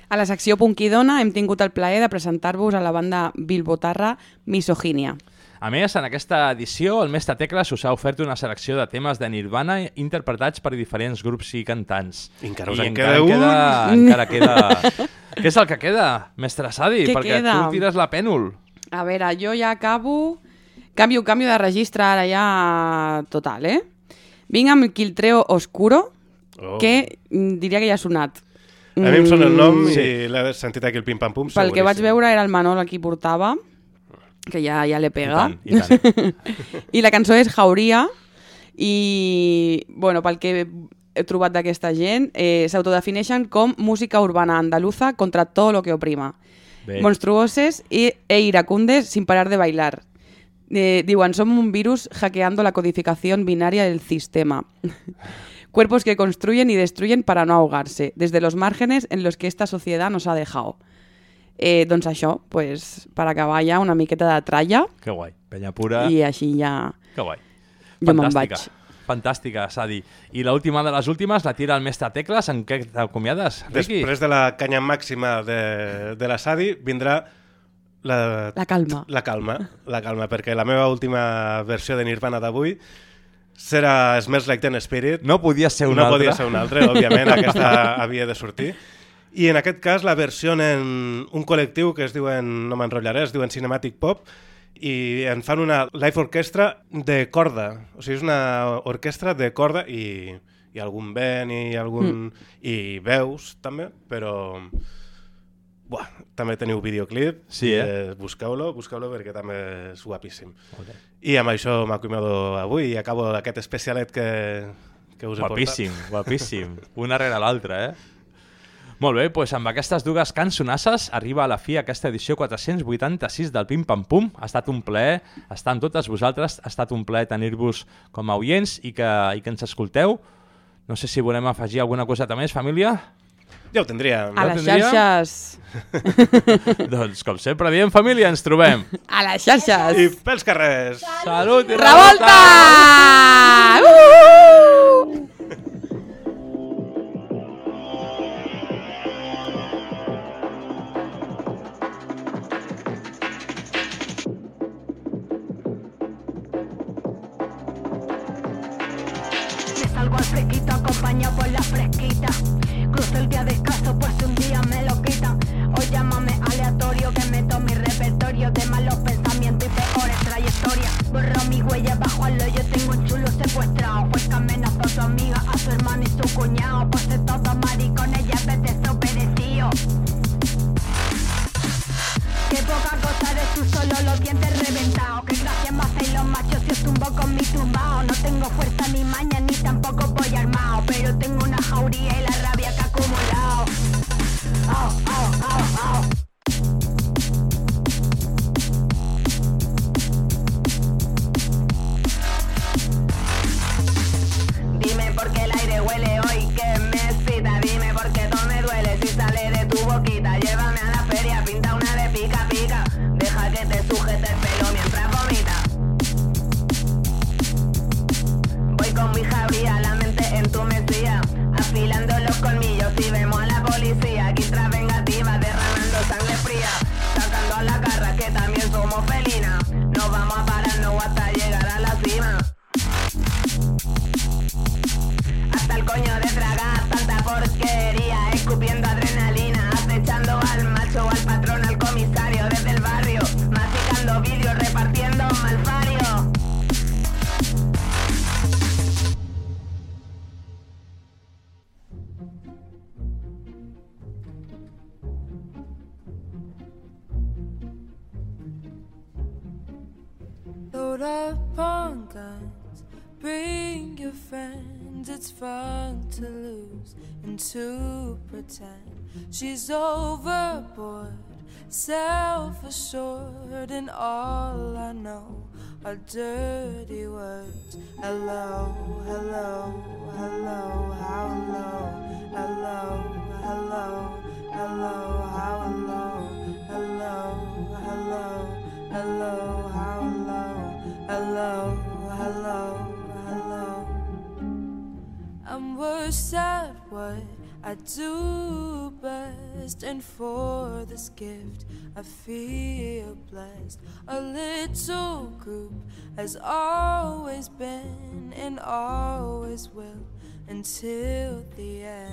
A la secció Punkidona hem tingut el plaer de presentar-vos a la banda Bilbotarra Misogínia. A més, en aquesta edició, el mestre Tecles us ha ofert una selecció de temes de Nirvana interpretats per diferents grups i cantants. I encara us I en encara queda un. Queda, encara queda... Què és el que queda, mestre Sadi? Què Perquè queda? tu tires la pènol. A veure, jo ja acabo... Canvio, canvio de registre ara ja total, eh? Vinc amb Quiltreo Oscuro, Oh. que mm, diria que ja ha sonat. A mi em sona el nom Mm, i l'he sentit aquí el pim-pam-pum, Pel que vaig veure era el Manol el qui portava, que ja, ja le pega. I tant, i I la cançó és Jauria i, bueno, pel que trobat d'aquesta gent, eh, s'autodefineixen com música urbana andaluza contra todo lo que oprima. Bé. Monstruoses i, e iracundes sin parar de bailar. Eh, diuen, som un virus hackeando la codificación binaria del sistema. Cuerpos que construyen y destruyen para no ahogarse, desde los márgenes en los que esta sociedad nos ha dejado. Eh, doncs això, pues, per acabar ja una miqueta de tralla Que guai. Penya pura. i així ja... Que guai. Jo me'n Fantàstica. vaig. Fantàstica, Sadi. I l'última de les últimes la tira el mestre Tecles. En què t'acomiades, Riqui? Després de la canya màxima de, de la Sadi vindrà la, La calma. La calma, la calma, perquè la meva última versió de Nirvana d'avui serà Smells Like Teen Spirit. No podia ser una no altra. podia ser una altra, òbviament, aquesta havia de sortir. I en aquest cas la versió en un col·lectiu que es diuen, no m'enrotllaré, es diuen Cinematic Pop, i en fan una live orquestra de corda. O sigui, és una orquestra de corda i, i algun vent i algun... Mm. i veus, també, però... Buah, també teniu videoclip, Sí, i, eh? busqueu-lo, busqueu-lo perquè també és guapíssim. Bé. I amb això m'acomiado avui i acabo aquest especialet que, que us he Guapíssim, portat. guapíssim. Una rere l'altra, eh? Molt bé, doncs amb aquestes dues cançonasses arriba a la fi aquesta edició 486 del Pim Pam Pum. Ha estat un plaer estar amb totes vosaltres, ha estat un plaer tenir-vos com a oients i que, i que ens escolteu. No sé si volem afegir alguna coseta més, família. Ja ho tindríem. A Ja les tindríem? xarxes. doncs, com sempre diem, família, ens trobem. A les xarxes. I pels carrers. Salut i Revolta! Uh! Me descalzo por si un día me lo quitan. O llámame aleatorio que meto mi repertorio de malos pensamientos y peores trayectorias. Borro mi huella bajo al hoyo, tengo un chulo secuestrado. Pues que amenazó a su amiga, a su hermano y su cuñado. Pues de todo maricones ya apetece obedecido. Qué poca cosa de tú solo los dientes reventados. Que gracias me hacéis los machos si os tumbo con mi tumbao. No tengo fuerza ni maña ni tampoco voy armado. Pero tengo una jauría y la rabia que. 哦哦哦 Load up on guns, bring your friends. it's fun to lose and to pretend. She's overboard, self assured, and all I know are dirty words. Hello, hello, hello, how low, hello, hello, hello, how low, hello, hello, hello, how low, hello, hello, hello. I'm worse at what I do best, and for this gift I feel blessed. A little group has always been and always will until the end.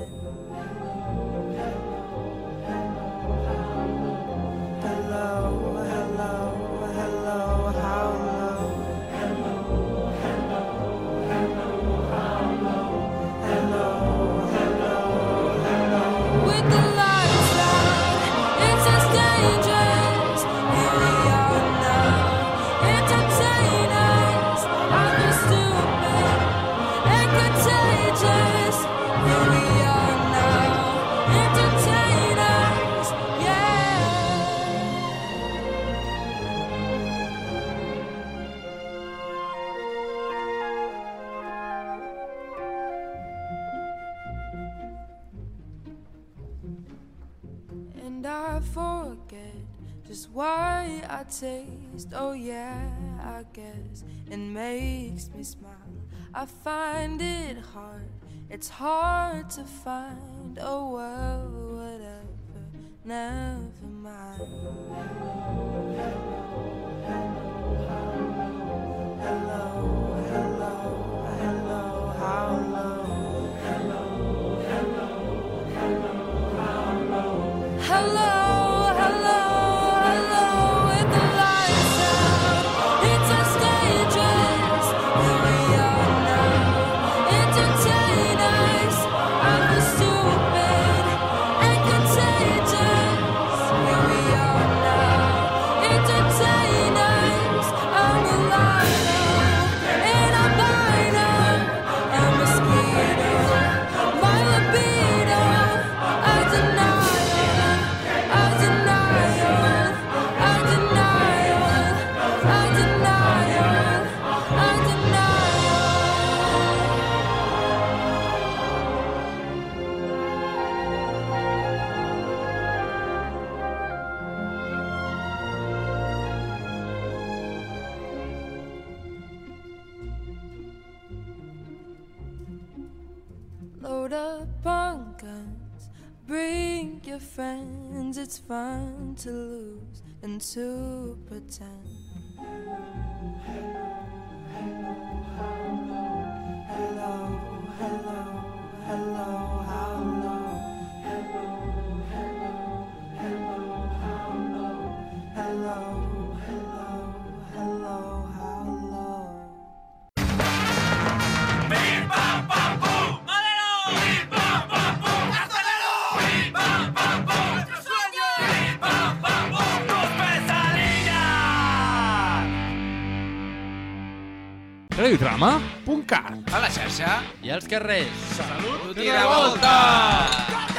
Smile. I find it hard, it's hard to find. Oh, well, whatever, never mind. Hello, hello, fun to lose and to pretend. Hello, hello, hello, how low? Hello, hello, hello, how low? Hello, hello, hello, how low? Bim pam pam pum, Radiotrama.cat A la xarxa i als carrers. Salut i revolta!